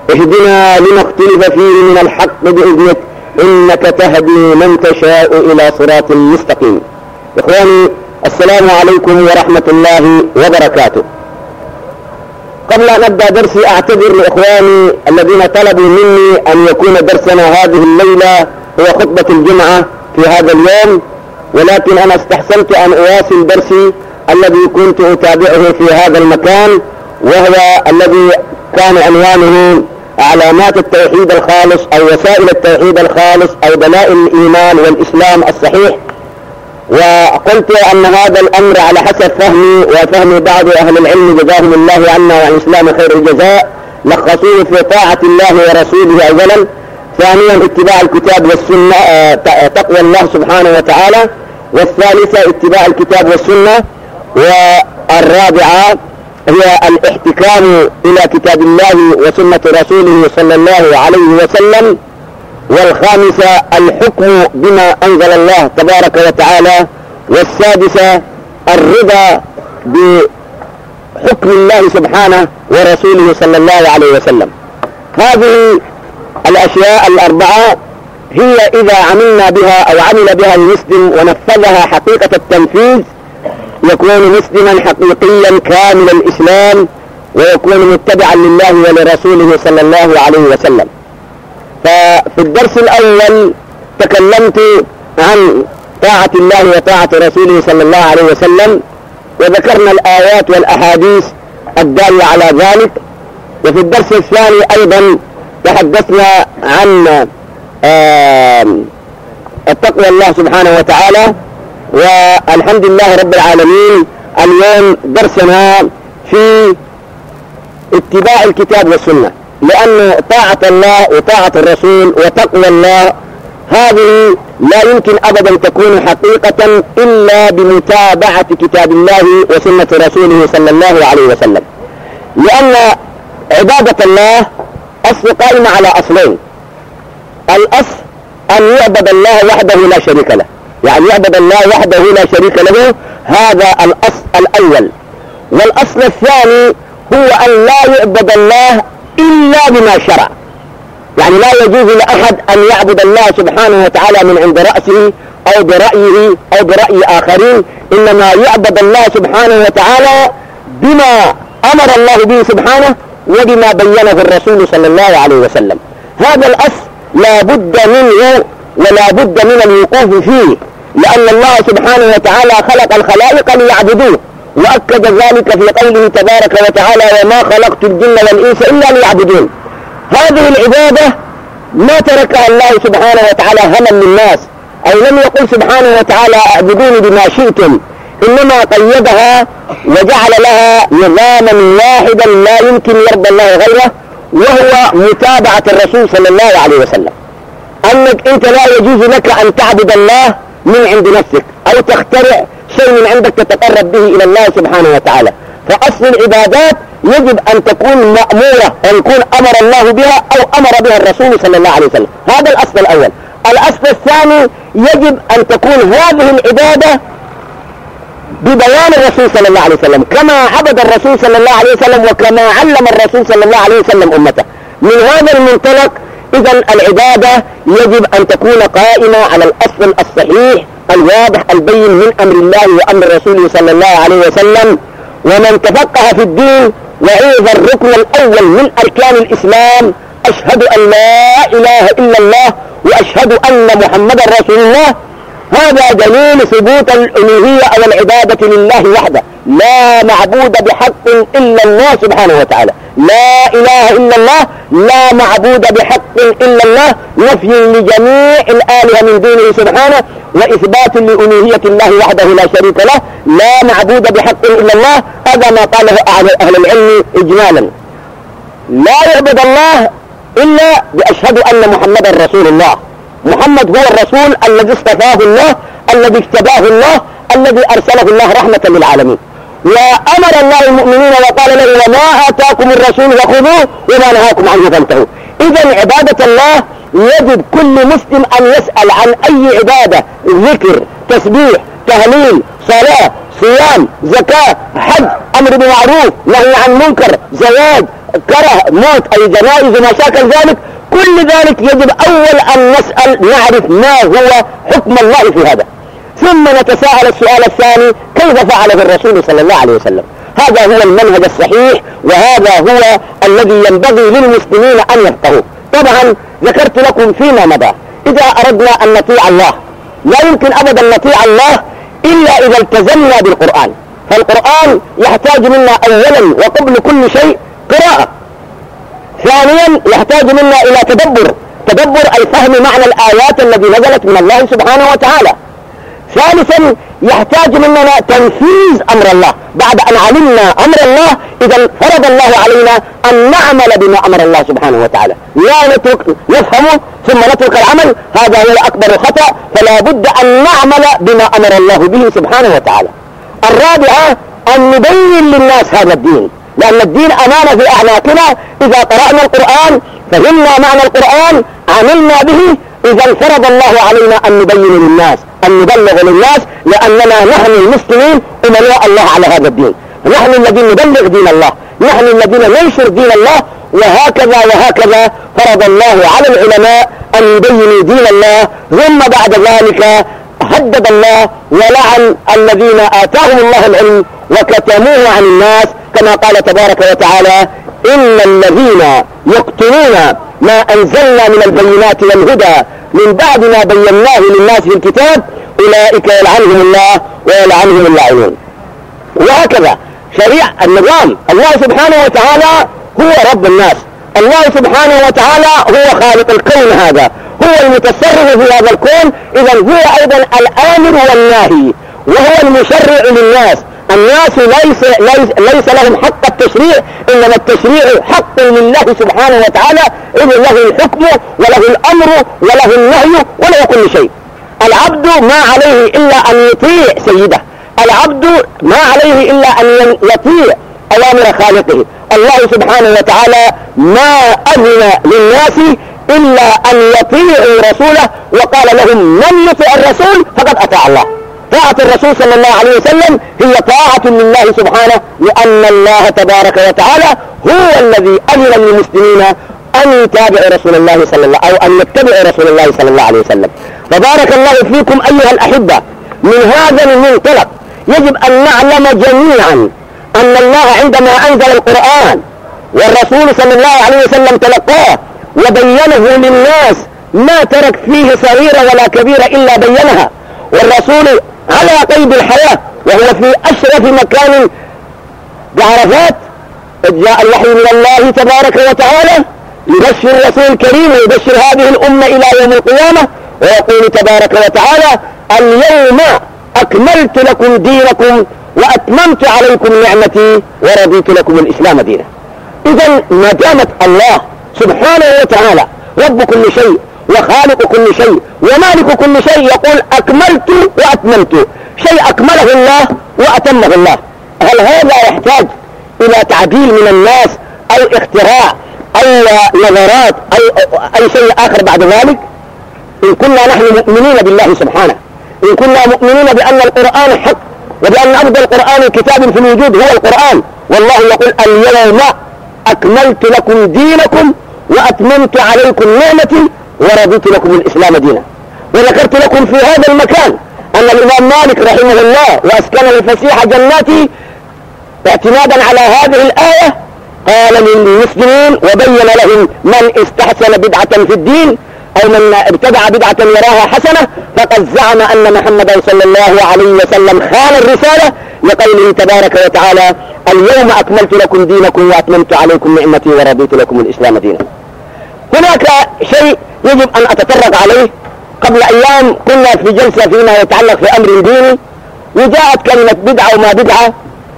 اهدنا لما اختلف فيه من الحق بإذنك إنك تهدي من تشاء إلى صراط مستقيم. إخواني السلام عليكم ورحمة الله وبركاته. قبل أن أبدأ درسي أعتذر لإخواني الذين طلبوا مني أن يكون درسنا هذه الليلة هو خطبة الجمعة في هذا اليوم. ولكن أنا استحسنت أن أواصل درسي الذي كنت أتابعه في هذا المكان وهو الذي كان عنوانه علامات التوحيد الخالص أو وسائل التوحيد الخالص أو دلائل الإيمان والإسلام الصحيح. وقلت أن هذا الأمر على حسب فهمي وفهم بعض أهل العلم جزاهم الله عنا وعن الإسلام خير الجزاء لخصوه في طاعة الله ورسوله أولا ثانيا اتباع الكتاب والسنة آه، تقوى الله سبحانه وتعالى والثالثة اتباع الكتاب والسنة والرابعة هي الاحتكام إلى كتاب الله وسنة رسوله صلى الله عليه وسلم. والخامسة الحكم بما أنزل الله تبارك وتعالى والسادسة الرضا بحكم الله سبحانه ورسوله صلى الله عليه وسلم. هذه الأشياء الأربعة هي إذا عملنا بها أو عمل بها المسلم ونفذها حقيقة التنفيذ يكون مسلما حقيقيا كامل الإسلام ويكون متبعا لله ولرسوله صلى الله عليه وسلم. ففي الدرس الأول تكلمت عن طاعة الله وطاعة رسوله صلى الله عليه وسلم وذكرنا الآيات والأحاديث الدالة على ذلك. وفي الدرس الثاني أيضا تحدثنا عن التقوى الله سبحانه وتعالى. والحمد لله رب العالمين اليوم درسنا في اتباع الكتاب والسنة. لأن طاعة الله وطاعة الرسول وتقوى الله هذه لا يمكن أبدا تكون حقيقة إلا بمتابعة كتاب الله وسنة رسوله صلى الله عليه وسلم. لأن عبادة الله أصل قائمة على أصلين. الأصل أن يعبد الله وحده لا شريك له. يعني يعبد الله وحده لا شريك له هذا الأصل الأول. والأصل الثاني هو أن لا يعبد الله إلا بما شرع. يعني لا يجوز لأحد أن يعبد الله سبحانه وتعالى من عند رأسه أو برأيه أو برأي آخرين إنما يعبد الله سبحانه وتعالى بما أمر الله به سبحانه وبما بينه الرسول صلى الله عليه وسلم. هذا الأصل لا بد منه ولا بد من الوقوف فيه لأن الله سبحانه وتعالى خلق الخلائق ليعبدوه. وأكد ذلك في قوله تبارك وتعالى وما خلقت الجن والإنس إلا ليعبدون. هذه العبادة ما تركها الله سبحانه وتعالى هما للناس أو لم يقل سبحانه وتعالى أعبدوني بما شئتم. إنما قيدها وجعل لها نظاما واحدا لا يمكن يرضى الله غيره وهو متابعة الرسول صلى الله عليه وسلم. أنك أنت لا يجوز لك أن تعبد الله من عند نفسك أو تخترع شيء من عندك تتقرب به إلى الله سبحانه وتعالى. فأصل العبادات يجب أن تكون مأمورة أن يكون أمر الله بها أو أمر بها الرسول صلى الله عليه وسلم. هذا الأصل الأول. الأصل الثاني يجب أن تكون هذه العبادة ببيان الرسول صلى الله عليه وسلم. كما عبد الرسول صلى الله عليه وسلم وكما علم الرسول صلى الله عليه وسلم أمته. من هذا المنطلق إذا العبادة يجب أن تكون قائمة على الأصل الصحيح الواضح البين من أمر الله وأمر رسوله صلى الله عليه وسلم. ومن تفقه في الدين وعيذ الركن الأول من أركان الإسلام أشهد أن لا إله إلا الله وأشهد أن محمدا رسول الله. هذا دليل ثبوت الألوهية أو العبادة لله وحده. لا معبود بحق إلا الله سبحانه وتعالى. لا إله إلا الله لا معبود بحق إلا الله نفي لجميع الآلهة من دونه سبحانه وإثبات لألوهية الله وحده لا شريك له لا معبود بحق إلا الله هذا ما قاله أهل العلم إجمالا. لا يعبد الله إلا بأشهد أن محمدا رسول الله. محمد هو الرسول الذي اصطفاه الله الذي اجتباه الله الذي أرسله الله رحمة للعالمين. وأمر الله المؤمنين وقال له وما آتاكم الرسول فخذوه وما نهاكم عنه فانتهوا. إذا عبادة الله يجب كل مسلم أن يسأل عن أي عبادة ذكر تسبيح تهليل صلاة صيام زكاة حج أمر بمعروف نهي عن منكر زواج كره موت أي جنائز وما شاكل ذلك. كل ذلك يجب أول أن نسأل نعرف ما هو حكم الله في هذا. ثم نتساءل السؤال الثاني كيف فعله الرسول صلى الله عليه وسلم؟ هذا هو المنهج الصحيح وهذا هو الذي ينبغي للمسلمين أن يفقهوا طبعا ذكرت لكم فيما مضى. إذا أردنا أن نطيع الله لا يمكن أبدا نطيع الله إلا إذا التزمنا بالقرآن. فالقرآن يحتاج منا أولا وقبل كل شيء قراءة. ثانيا يحتاج منا إلى تدبر. تدبر أي فهم معنى الآيات التي نزلت من الله سبحانه وتعالى. ثالثا يحتاج مننا تنفيذ أمر الله. بعد أن علمنا أمر الله إذا فرض الله علينا أن نعمل بما أمر الله سبحانه وتعالى. لا نترك نفهمه ثم نترك العمل. هذا هو أكبر خطأ. فلا بد أن نعمل بما أمر الله به سبحانه وتعالى. الرابعة أن نبين للناس هذا الدين. لأن الدين أمانة في أعناقنا. إذا قرأنا القرآن فهمنا معنى القرآن عملنا به إذا فرض الله علينا أن نبين للناس. أن نبلغ للناس لأننا نحن المسلمين أمناء الله على هذا الدين. نحن الذين نبلغ دين الله. نحن الذين ننشر دين الله. وهكذا وهكذا فرض الله على العلماء أن يبينوا دين الله. ثم بعد ذلك هدد الله ولعن الذين آتاهم الله العلم وكتموه عن الناس. كما قال تبارك وتعالى إن الذين يقتلون ما أنزلنا من البينات والهدى من بعد ما بيناه للناس في الكتاب أولئك يلعنهم الله ويلعنهم اللاعنون. وهكذا شريع النظام. الله سبحانه وتعالى هو رب الناس. الله سبحانه وتعالى هو خالق الكون هذا. هو المتصرف في هذا الكون. إذا هو أيضا الآمر والناهي وهو المشرع للناس. الناس ليس, ليس, ليس لهم حق التشريع إنما التشريع حق لله سبحانه وتعالى إذ له الحكم وله الأمر وله النهي وله كل شيء. العبد ما عليه إلا أن يطيع سيده. العبد ما عليه إلا أن يطيع أوامر خالقه. الله سبحانه وتعالى ما أذن للناس إلا أن يطيعوا رسوله وقال لهم من يطيع الرسول فقد أطاع الله. طاعة الرسول صلى الله عليه وسلم هي طاعة لله سبحانه لأن الله تبارك وتعالى هو الذي أذن للمسلمين أن يتابعوا رسول الله صلى الله أو أن يتبعوا رسول الله صلى الله عليه وسلم. فبارك الله فيكم أيها الأحبة من هذا المنطلق يجب أن نعلم جميعا أن الله عندما أنزل القرآن والرسول صلى الله عليه وسلم تلقاه وبينه للناس ما ترك فيه صغيرة ولا كبيرة إلا بينها والرسول على قيد الحياة وهو في أشرف مكان. بعرفات جاء الوحي من الله تبارك وتعالى يبشر الرسول الكريم ويبشر هذه الأمة إلى يوم القيامة. ويقول تبارك وتعالى اليوم أكملت لكم دينكم وأتممت عليكم نعمتي ورضيت لكم الإسلام دينا. إذا ما دامت الله سبحانه وتعالى رب كل شيء وخالق كل شيء ومالك كل شيء يقول أكملت وأتممت. شيء أكمله الله وأتمه الله. هل هذا يحتاج إلى تعديل من الناس أو اختراع أو نظرات أو أي شيء آخر بعد ذلك؟ إن كنا نحن مؤمنين بالله سبحانه. إن كنا مؤمنين بأن القرآن حق وبأن أفضل قرآن كتاب في الوجود هو القرآن. والله يقول اليوم أكملت لكم دينكم وأتممت عليكم نعمتي ورضيت لكم الإسلام دينا. وذكرت لكم في هذا المكان أن الإمام مالك رحمه الله وأسكنه الفسيح جناتي اعتمادا على هذه الآية قال للمسلمين وبين لهم من استحسن بدعة في الدين أو من ابتدع بدعة يراها حسنة فقد زعم أن محمدا صلى الله عليه وسلم خان الرسالة لقوله تبارك وتعالى اليوم أكملت لكم دينكم وأتممت عليكم نعمتي ورضيت لكم الإسلام دينا. هناك شيء يجب أن أتطرق عليه. قبل أيام كنا في جلسة فيما يتعلق في أمر ديني. وجاءت كلمة بدعة وما بدعة.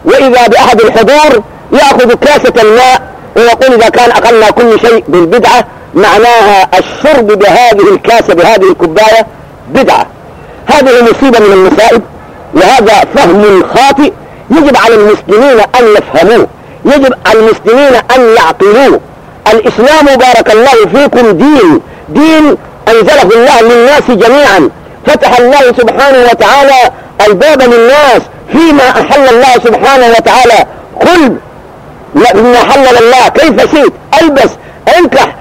وإذا بأحد الحضور يأخذ كاسة الماء ويقول إذا كان أقلنا كل شيء بالبدعة معناها الشرب بهذه الكاسة بهذه الكوباية بدعة. هذه مصيبة من المصائب وهذا فهم خاطئ. يجب على المسلمين أن يفهموه. يجب على المسلمين أن يعقلوه. الإسلام بارك الله فيكم دين دين أنزله الله للناس جميعا. فتح الله سبحانه وتعالى الباب للناس فيما أحل الله سبحانه وتعالى. قل مما حلل الله كيف شئت؟ ألبس أنكح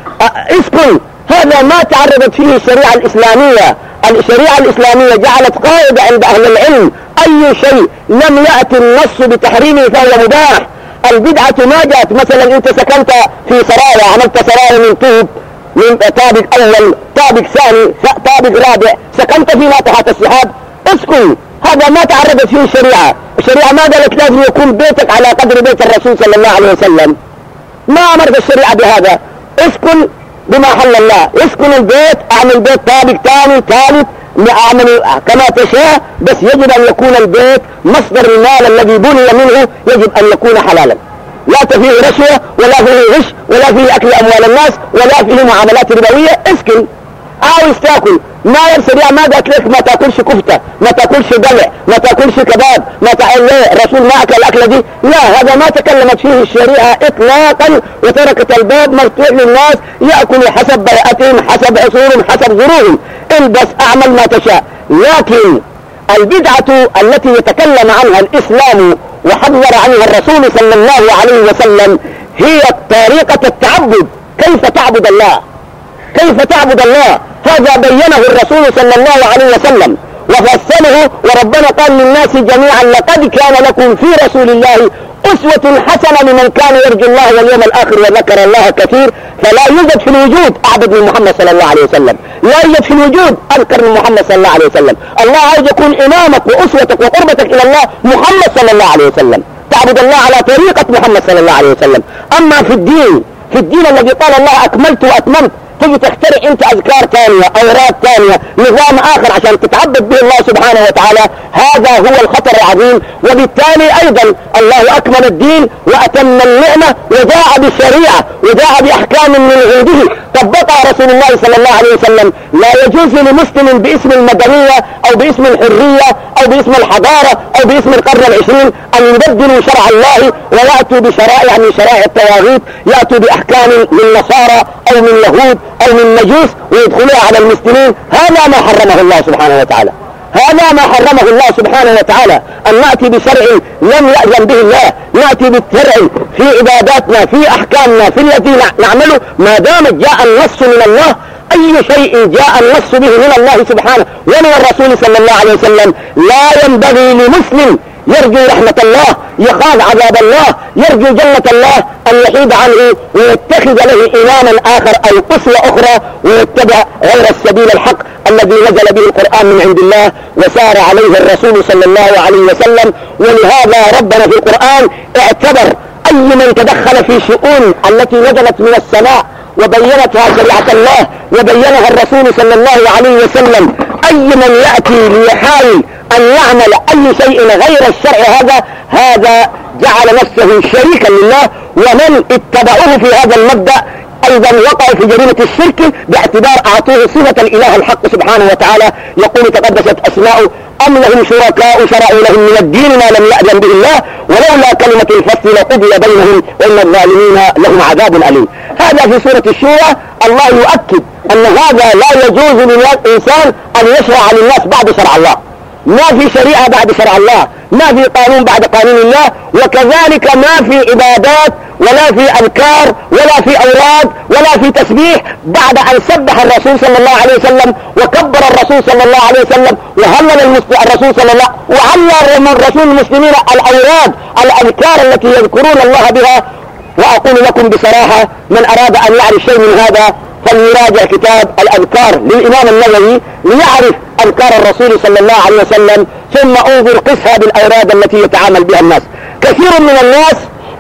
اسكن. هذا ما تعرضت فيه الشريعة الإسلامية. الشريعة الإسلامية جعلت قاعدة عند أهل العلم. أي شيء لم يأتي النص بتحريمه فهو مباح. البدعة ما جاءت مثلا أنت سكنت في سرايا عملت سرايا من طوب من طابق أول طابق ثاني طابق رابع. سكنت فيما تحت السحاب اسكن. هذا ما تعرضت فيه الشريعة. الشريعة ما قالت لازم يكون بيتك على قدر بيت الرسول صلى الله عليه وسلم. ما أمرت الشريعة بهذا. اسكن بما حل الله. اسكن البيت أعمل بيت طابق ثاني ثالث. اعمل كما تشاء بس يجب أن يكون البيت مصدر المال الذي بني منه يجب أن يكون حلالا. لا فيه رشوة ولا فيه غش ولا فيه أكل أموال الناس ولا فيه معاملات ربوية اسكن. عاوز تاكل ما يا ما قالت لك ما تاكلش كفتة ما تاكلش دلع ما تاكلش كباب ما تاكل ليه الرسول ما اكل الأكلة دي؟ لا هذا ما تكلمت فيه الشريعة اطلاقا وتركت الباب مفتوح للناس يأكلوا حسب بيئتهم حسب عصورهم حسب ظروفهم البس أعمل ما تشاء. لكن البدعة التي يتكلم عنها الإسلام وحذر عنها الرسول صلى الله عليه وسلم هي طريقة التعبد. كيف تعبد الله؟ كيف تعبد الله؟ هذا بينه الرسول صلى الله عليه وسلم. وفصله وربنا قال للناس جميعا لقد كان لكم في رسول الله أسوة حسنة لمن كان يرجو الله واليوم الآخر وذكر الله كثير فلا يوجد في الوجود أعبد من محمد صلى الله عليه وسلم. لا يوجد في الوجود أذكر من محمد صلى الله عليه وسلم. الله عايز يكون إمامك وأسوتك وقربتك إلى الله محمد صلى الله عليه وسلم. تعبد الله على طريقة محمد صلى الله عليه وسلم. أما في الدين في الدين الذي قال الله أكملت وأتممت تجي تخترع انت اذكار ثانية اوراد ثانية نظام آخر عشان تتعبد به الله سبحانه وتعالى. هذا هو الخطر العظيم. وبالتالي أيضا الله أكمل الدين وأتم النعمة وجاء بالشريعة وجاء بأحكام من عنده طبقها رسول الله صلى الله عليه وسلم لا يجوز لمسلم باسم المدنية أو باسم الحرية أو باسم الحضارة أو باسم القرن العشرين أن يبدلوا شرع الله ويأتوا بشرائع من شرائع التواغيت يأتوا بأحكام من نصارى أو من يهود أو من مجوس ويدخلوها على المسلمين هذا ما حرمه الله سبحانه وتعالى. هذا ما حرمه الله سبحانه وتعالى. أن نأتي بشرع لم يأذن به الله. نأتي بالشرع في عباداتنا في أحكامنا في الذي نعمله. ما دام جاء النص من الله أي شيء جاء النص به من الله سبحانه ومن الرسول صلى الله عليه وسلم لا ينبغي لمسلم يرجو رحمة الله يخاف عذاب الله يرجو جنة الله أن يحيد عنه ويتخذ له إماما آخر أو أسوة أخرى ويتبع غير السبيل الحق الذي نزل به القرآن من عند الله وسار عليه الرسول صلى الله عليه وسلم. ولهذا ربنا في القرآن اعتبر أي من تدخل في شؤون التي نزلت من السماء وبينتها شريعة الله وبينها الرسول صلى الله عليه وسلم أي من يأتي ليحاول أن يعمل أي شيء غير الشرع هذا هذا جعل نفسه شريكا لله ومن اتبعوه في هذا المبدأ أيضا وقعوا في جريمة الشرك باعتبار أعطوه صفة الإله الحق سبحانه وتعالى. يقول تقدست اسماؤه أم لهم شركاء شرعوا لهم من الدين ما لم يأذن به الله ولولا كلمة الفصل لقضي بينهم وان الظالمين لهم عذاب أليم. هذا في سورة الشورى. الله يؤكد أن هذا لا يجوز للإنسان أن يشرع للناس بعد شرع الله. ما في شريعة بعد شرع الله ما في قانون بعد قانون الله وكذلك ما في عبادات ولا في أذكار ولا في أوراد ولا في تسبيح بعد أن سبح الرسول صلى الله عليه وسلم وكبر الرسول صلى الله عليه وسلم وهلل الرسول صلى الله وهلل من رسول المسلمين الأوراد الأذكار التي يذكرون الله بها. وأقول لكم بصراحة من أراد أن يعرف شيء من هذا فليراجع كتاب الأذكار للإمام النووي ليعرف أذكار الرسول صلى الله عليه وسلم ثم انظر قسها بالأوراد التي يتعامل بها الناس. كثير من الناس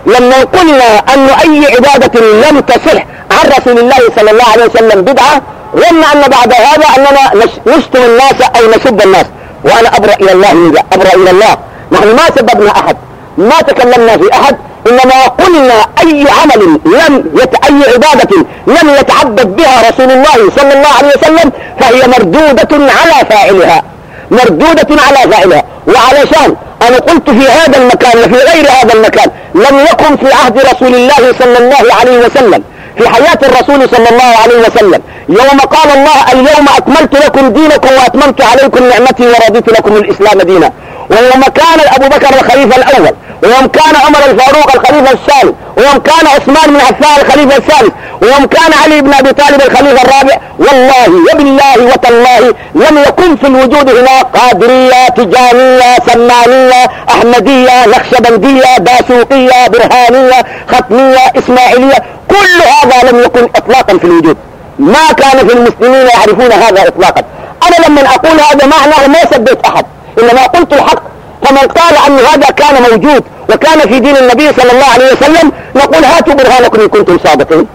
لما قلنا أن أي عبادة لم تصح عن رسول الله صلى الله عليه وسلم بدعة ظن أن بعد هذا أننا نشتم الناس أو نسب الناس. وأنا أبرأ إلى الله أبرأ إلى الله. نحن ما سببنا أحد. ما تكلمنا في أحد إنما قلنا أي عمل لم يت... أي عبادة لم يتعبد بها رسول الله صلى الله عليه وسلم فهي مردودة على فاعلها. مردودة على فاعلها. وعلشان أنا قلت في هذا المكان وفي غير هذا المكان لم يكن في عهد رسول الله صلى الله عليه وسلم. في حياة الرسول صلى الله عليه وسلم. يوم قال الله اليوم أكملت لكم دينكم وأتممت عليكم نعمتي ورضيت لكم الإسلام دينا. ويوم كان أبو بكر الخليفة الأول ويوم كان عمر الفاروق الخليفة الثالث ويوم كان عثمان بن عفان الخليفة الثالث ويوم كان علي بن أبي طالب الخليفة الرابع والله وبالله وتالله لم يكن في الوجود هنا قادرية تجانية سمانية أحمدية نقشبندية داسوقية برهانية ختمية إسماعيلية كل هذا لم يكن إطلاقا في الوجود. ما كان في المسلمين يعرفون هذا إطلاقا. أنا لما أقول هذا معناه ما سبيت أحد إنما قلت الحق. فمن قال أن هذا كان موجود وكان في دين النبي صلى الله عليه وسلم نقول هاتوا برهانكم إن كنتم صادقين.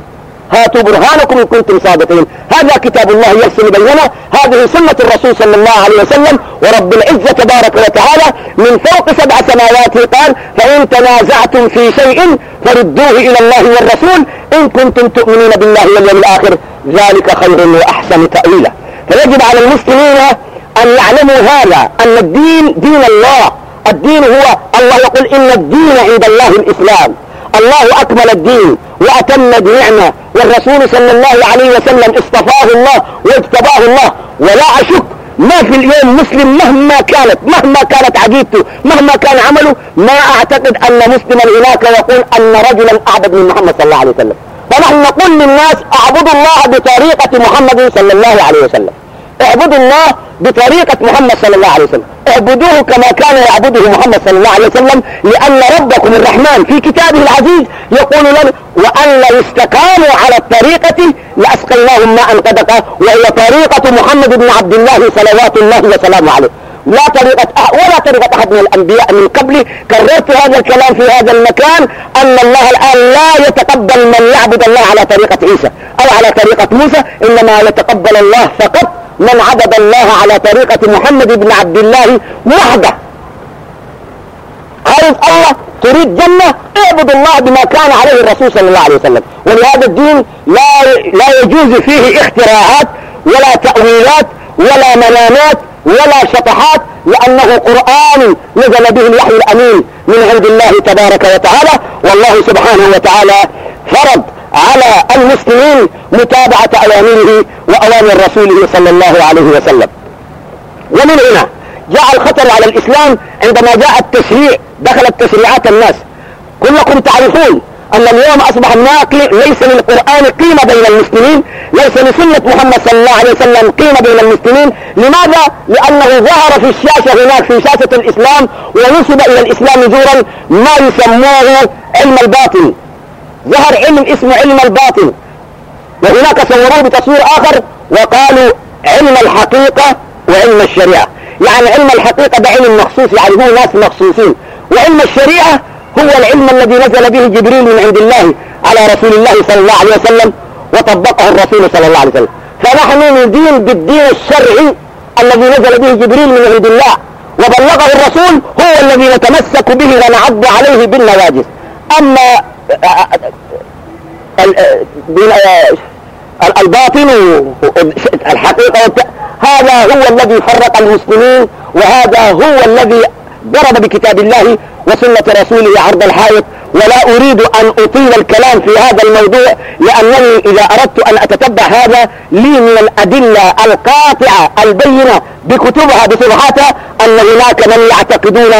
هاتوا برهانكم إن كنتم صادقين. هذا كتاب الله يرسل بيننا هذه سنة الرسول صلى الله عليه وسلم ورب العزة تبارك وتعالى من فوق سبع سماوات قال فإن تنازعتم في شيء فردوه إلى الله والرسول إن كنتم تؤمنون بالله واليوم الآخر ذلك خير وأحسن تأويلا. فيجب على المسلمين أن يعلموا هذا أن الدين دين الله. الدين هو الله يقول إن الدين عند الله الإسلام. الله أكمل الدين وأتم النعمة والرسول صلى الله عليه وسلم اصطفاه الله واجتباه الله. ولا أشك ما في اليوم مسلم مهما كانت مهما كانت عقيدته مهما كان عمله ما أعتقد أن مسلما هناك يقول أن رجلا أعبد من محمد صلى الله عليه وسلم. فنحن نقول للناس اعبدوا الله بطريقة محمد صلى الله عليه وسلم. اعبدوا الله بطريقة محمد صلى الله عليه وسلم. اعبدوه كما كان يعبده محمد صلى الله عليه وسلم لأن ربكم الرحمن في كتابه العزيز يقول لنا وأن لو استقاموا على الطريقة لأسقيناهم ماء قدقا وهي طريقة محمد بن عبد الله صلوات الله وسلامه عليه. لا طريقة ولا طريقة أحد من الأنبياء من قبلي. كررت هذا الكلام في هذا المكان أن الله الآن لا يتقبل من يعبد الله على طريقة عيسى أو على طريقة موسى إنما يتقبل الله فقط من عبد الله على طريقة محمد بن عبد الله وحده. عايز الله تريد جنة؟ اعبد الله بما كان عليه الرسول صلى الله عليه وسلم. ولهذا الدين لا لا يجوز فيه اختراعات ولا تأويلات ولا منامات ولا شطحات لأنه قرآن نزل به الوحي الأمين من عند الله تبارك وتعالى. والله سبحانه وتعالى فرض على المسلمين متابعة أوامره وأوامر رسوله صلى الله عليه وسلم. ومن هنا جاء الخطر على الإسلام عندما جاء التشريع دخلت تشريعات الناس. كلكم تعرفون أن اليوم أصبح ناقل ليس للقرآن قيمة بين المسلمين ليس لسنة محمد صلى الله عليه وسلم قيمة بين المسلمين. لماذا؟ لأنه ظهر في الشاشة هناك في شاشة الإسلام ونسب إلى الإسلام زورا ما يسموه علم الباطن ظهر علم اسمه علم الباطن وهناك صوروه بتصوير آخر وقالوا علم الحقيقة وعلم الشريعة. يعني علم الحقيقة ده علم مخصوص يعني هو ناس مخصوصين. وعلم الشريعة هو العلم الذي نزل به جبريل من عند الله على رسول الله صلى الله عليه وسلم وطبقه الرسول صلى الله عليه وسلم. فنحن ندين بالدين الشرعي الذي نزل به جبريل من عند الله وبلغه الرسول هو الذي نتمسك به ونعض عليه بالنواجس أما الباطن الحقيقة هذا هو الذي فرق المسلمين وهذا هو الذي ضرب بكتاب الله وسنة رسوله عرض الحائط ولا أريد أن أطيل الكلام في هذا الموضوع لأنني إذا أردت أن أتتبع هذا لي من الأدلة القاطعة البينة بكتبها بصفحاتها أن هناك من يعتقدون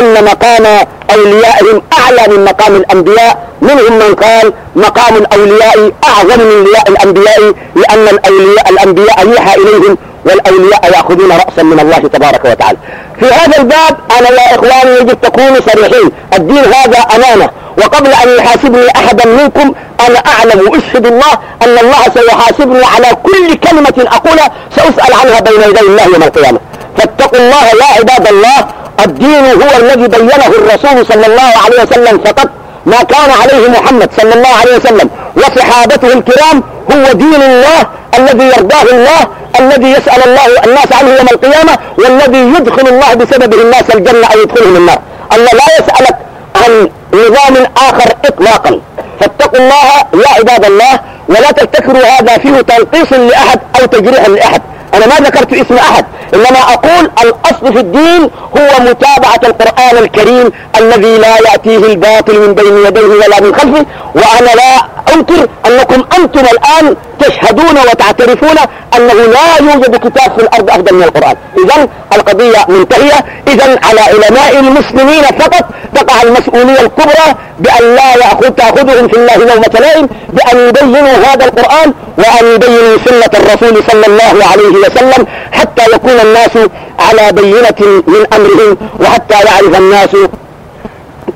أن مقام أوليائهم أعلى من مقام الأنبياء منهم من قال مقام الأولياء أعظم من الأنبياء لأن الأولياء الأنبياء يوحى إليهم والأولياء يأخذون رأسا من الله تبارك وتعالى. في هذا الباب أنا يا إخواني يجب تكونوا صريحين. الدين هذا أمانة. وقبل أن يحاسبني أحدا منكم أنا أعلم وأشهد الله أن الله سيحاسبني على كل كلمة أقولها سأسأل عنها بين يدي الله يوم القيامة. فاتقوا الله يا عباد الله الدين هو الذي بينه الرسول صلى الله عليه وسلم فقط. ما كان عليه محمد صلى الله عليه وسلم وصحابته الكرام هو دين الله الذي يرضاه الله الذي يسأل الله الناس عنه يوم القيامة والذي يدخل الله بسببه الناس الجنة أو يدخلهم النار. الله لا يسألك عن نظام آخر إطلاقا. فاتقوا الله يا عباد الله ولا تفتكروا هذا فيه تنقيص لأحد أو تجريح لأحد. أنا ما ذكرت اسم أحد. إنما أقول الأصل في الدين هو متابعة القرآن الكريم الذي لا يأتيه الباطل من بين يديه ولا من خلفه وأنا لا أنكر أنكم أنتم الآن تشهدون وتعترفون أنه لا يوجد كتاب في الأرض أفضل من القرآن. إذا القضية منتهية. إذا على علماء المسلمين فقط تقع المسؤولية الكبرى بأن لا يأخذ تأخذهم في الله لومة لائم بأن يبينوا هذا القرآن وأن يبينوا سنة الرسول صلى الله عليه وسلم حتى يكون الناس على بينة من أمرهم وحتى يعرف الناس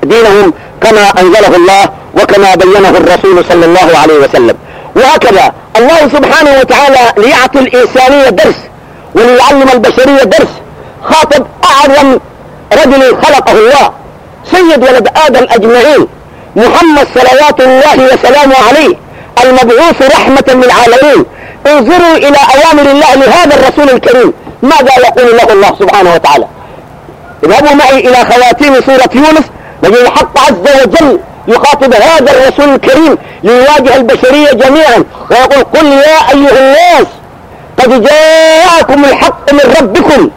دينهم كما أنزله الله وكما بينه الرسول صلى الله عليه وسلم. وهكذا الله سبحانه وتعالى ليعطي الإنسانية درس وليعلم البشرية درس خاطب أعظم رجل خلقه الله سيد ولد آدم أجمعين محمد صلوات الله وسلامه عليه المبعوث رحمة للعالمين. انظروا إلى أوامر الله لهذا الرسول الكريم. ماذا يقول له الله سبحانه وتعالى؟ اذهبوا معي إلى خواتيم سورة يونس نجد الحق عز وجل يخاطب هذا الرسول الكريم ليواجه البشرية جميعا ويقول قل يا أيها الناس قد جاءكم الحق من ربكم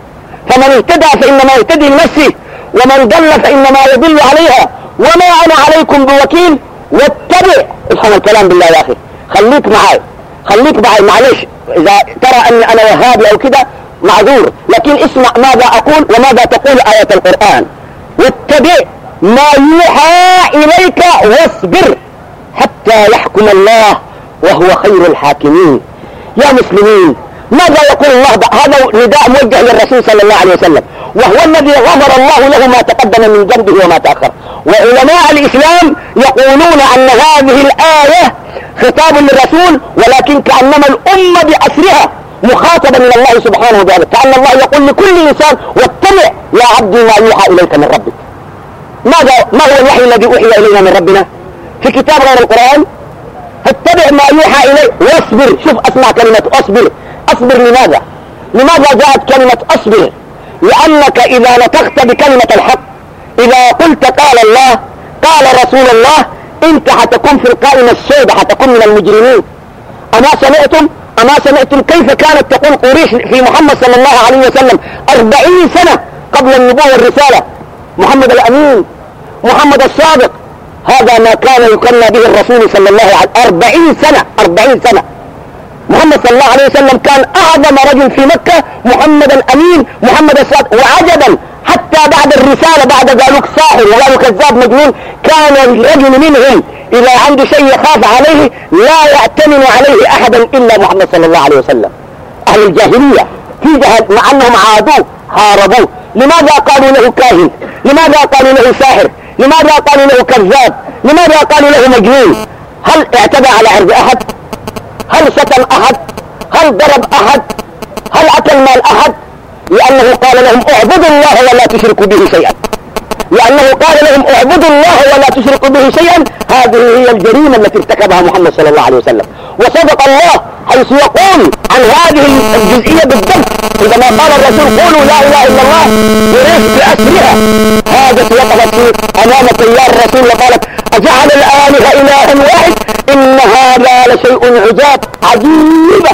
فمن اهتدى فإنما يهتدي لنفسه ومن ضل فإنما يضل عليها وما أنا عليكم بوكيل واتبع. افهم الكلام بالله يا أخي خليك معي خليك معي معلش إذا ترى أني أنا وهابي أو كده معذور. لكن اسمع ماذا أقول وماذا تقول آية القرآن. واتبع ما يوحى إليك واصبر حتى يحكم الله وهو خير الحاكمين. يا مسلمين ماذا يقول الله؟ هذا نداء موجه للرسول صلى الله عليه وسلم. وهو الذي غفر الله له ما تقدم من ذنبه وما تأخر. وعلماء الإسلام يقولون أن هذه الآية خطاب للرسول ولكن كأنما الأمة بأسرها مخاطبة من الله سبحانه وتعالى كأن الله يقول لكل إنسان واتبع يا عبدي ما يوحى إليك من ربك. ماذا ما هو الوحي الذي أوحي إلينا من ربنا؟ في كتاب غير القرآن؟ اتبع ما يوحى إليك واصبر. شوف أسمع كلمة أصبر أصبر لماذا؟ لماذا جاءت كلمة أصبر؟ لأنك إذا نطقت بكلمة الحق إذا قلت قال الله قال رسول الله أنت حتكون في القائمة السوداء حتكون من المجرمين. أما سمعتم؟ أما سمعتم كيف كانت تقول قريش في محمد صلى الله عليه وسلم أربعين سنة قبل النبوة والرسالة؟ محمد الأمين محمد الصادق. هذا ما كان يكنى به الرسول صلى الله عليه وسلم. أربعين سنة أربعين سنة. محمد صلى الله عليه وسلم كان أعظم رجل في مكة محمد الأمين محمد الصادق. وعجبا حتى بعد الرسالة بعد قالوا ساحر وقالوا كذاب مجنون كان الرجل منهم إذا عنده شيء يخاف عليه لا يأتمن عليه أحدا إلا محمد صلى الله عليه وسلم. أهل الجاهلية في جهل مع أنهم عادوه هاربوه لماذا قالوا له كاهن؟ لماذا قالوا له ساحر؟ لماذا قالوا له كذاب؟ لماذا قالوا له مجنون؟ هل اعتدى على عرض أحد؟ هل شتم أحد؟ هل ضرب أحد؟ هل أكل مال أحد؟ لأنه قال لهم اعبدوا الله ولا تشركوا به شيئا. لأنه قال لهم اعبدوا الله ولا تشركوا به شيئا. هذه هي الجريمة التي ارتكبها محمد صلى الله عليه وسلم. وصدق الله حيث يقول عن هذه الجزئية بالضبط. عندما قال الرسول قولوا لا إله إلا الله وريش بأسرها هذا وقفت أمام تيار الرسول وقالت أجعل الآلهة إلها واحد. إن هذا لشيء عجاب عجيبة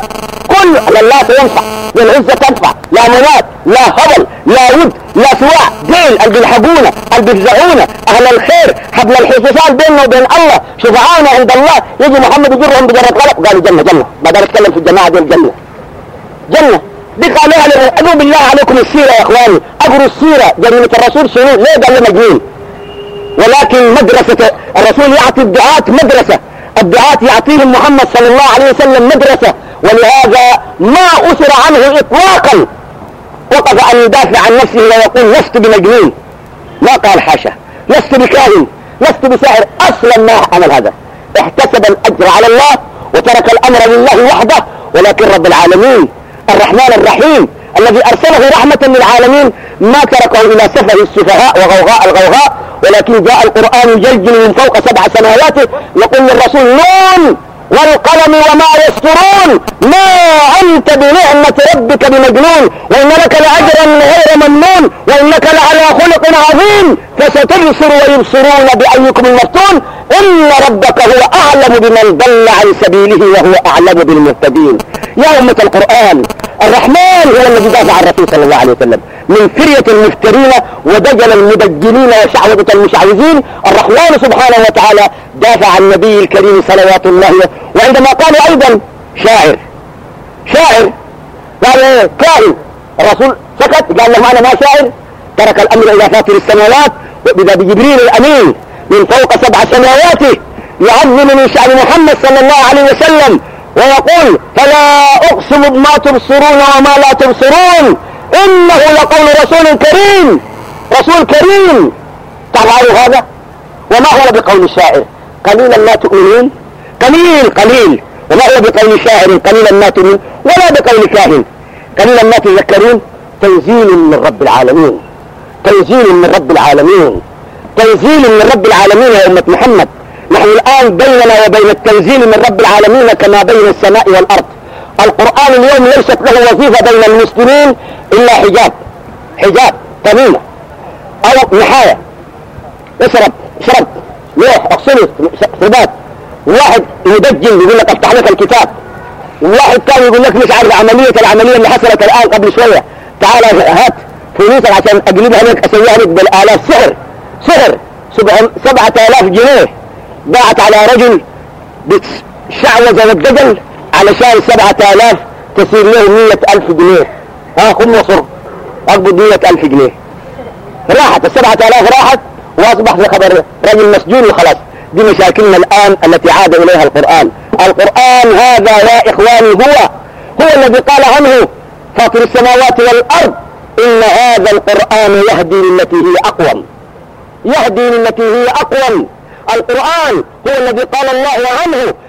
كل لا تنفع والعزة تنفع. لا منات لا هبل لا ود لا سواع. دين اللي بيلحقونا أهل الخير حبل الحصصان بيننا وبين الله شفعاؤنا عند الله. يجي محمد يجرهم بجرة غلط قالوا جنة جنة. دار اتكلم في الجماعة دي الجنة. جنة. دي قالوها قالوا بالله عليكم السيرة يا إخواني. اقروا السيرة. جنة الرسول شنو؟ ليه قال لي مجنون؟ ولكن مدرسة الرسول يعطي الدعاة مدرسة. الدعاة يعطيهم محمد صلى الله عليه وسلم مدرسة ولهذا ما أسر عنه إطلاقا. وقف أن يدافع عن نفسه ويقول لست بمجنون. ما قال حاشا. لست بكاهن. لست بساحر. أصلا ما عمل هذا. احتسب الأجر على الله وترك الأمر لله وحده. ولكن رب العالمين الرحمن الرحيم الذي أرسله رحمة للعالمين ما تركه إلى سفه السفهاء وغوغاء الغوغاء. ولكن جاء القرآن يجلجل من فوق سبع سماوات يقول للرسول نون والقلم وما يسطرون. ما أنت بنعمة ربك بمجنون وإن لك لأجرا غير ممنون وإنك لعلى خلق عظيم فستبصر ويبصرون بأيكم المفتون. إن ربك هو أعلم بمن ضل عن سبيله وهو أعلم بالمهتدين. يا أمة القرآن الرحمن هو الذي دافع عن الرسول صلى الله عليه وسلم. من فرية المفترين ودجل المدجلين وشعوذة المشعوذين. الرحمن سبحانه وتعالى دافع عن النبي الكريم صلوات الله وعندما قالوا أيضا شاعر شاعر قال إيه؟ كاهن. الرسول سكت قال لهم أنا ما شاعر. ترك الأمر إلى فاتر السماوات. وإذا بجبريل الأمين من فوق سبع سماواته يعظم من شأن محمد صلى الله عليه وسلم ويقول فلا أقسم بما تبصرون وما لا تبصرون. إنه لقول رسول كريم. رسول كريم. تعالوا هذا؟ وما هو بقول الشاعر قليلا ما تؤمنون؟ قليل قليل. وما هو بقول شاعر؟ قليلا ما تؤمنون. ولا بقول كاهن قليلا ما تذكرون؟ تنزيل من رب العالمين. تنزيل من رب العالمين. تنزيل من رب العالمين يا أمة محمد. نحن الآن بيننا وبين التنزيل من رب العالمين كما بين السماء والأرض. القرآن اليوم ليست له وظيفة بين المسلمين إلا حجاب. حجاب تميمة أو نحاية. اشرب اشرب لوح اغسله ثبات واحد مدجل يقول لك افتح لك الكتاب. وواحد ثاني يقول لك مش عارف عملية العملية اللي حصلت الآن قبل شوية. تعال هات فلوسك عشان أقلبها لك أسويها لك بالآلاف سحر. سحر. سبعة آلاف جنيه. ضاعت على رجل بالشعوذة والدجل. علشان سبعة آلاف تصير له مية ألف جنيه. ها خم وصر أقبض مية ألف جنيه. راحت السبعة آلاف راحت وأصبح في خبر رجل مسجون وخلاص. دي مشاكلنا الآن التي عاد إليها القرآن. القرآن هذا يا إخواني هو هو الذي قال عنه فاطر السماوات والأرض إن هذا القرآن يهدي للتي هي أقوم. يهدي للتي هي أقوم. القرآن هو الذي قال الله عنه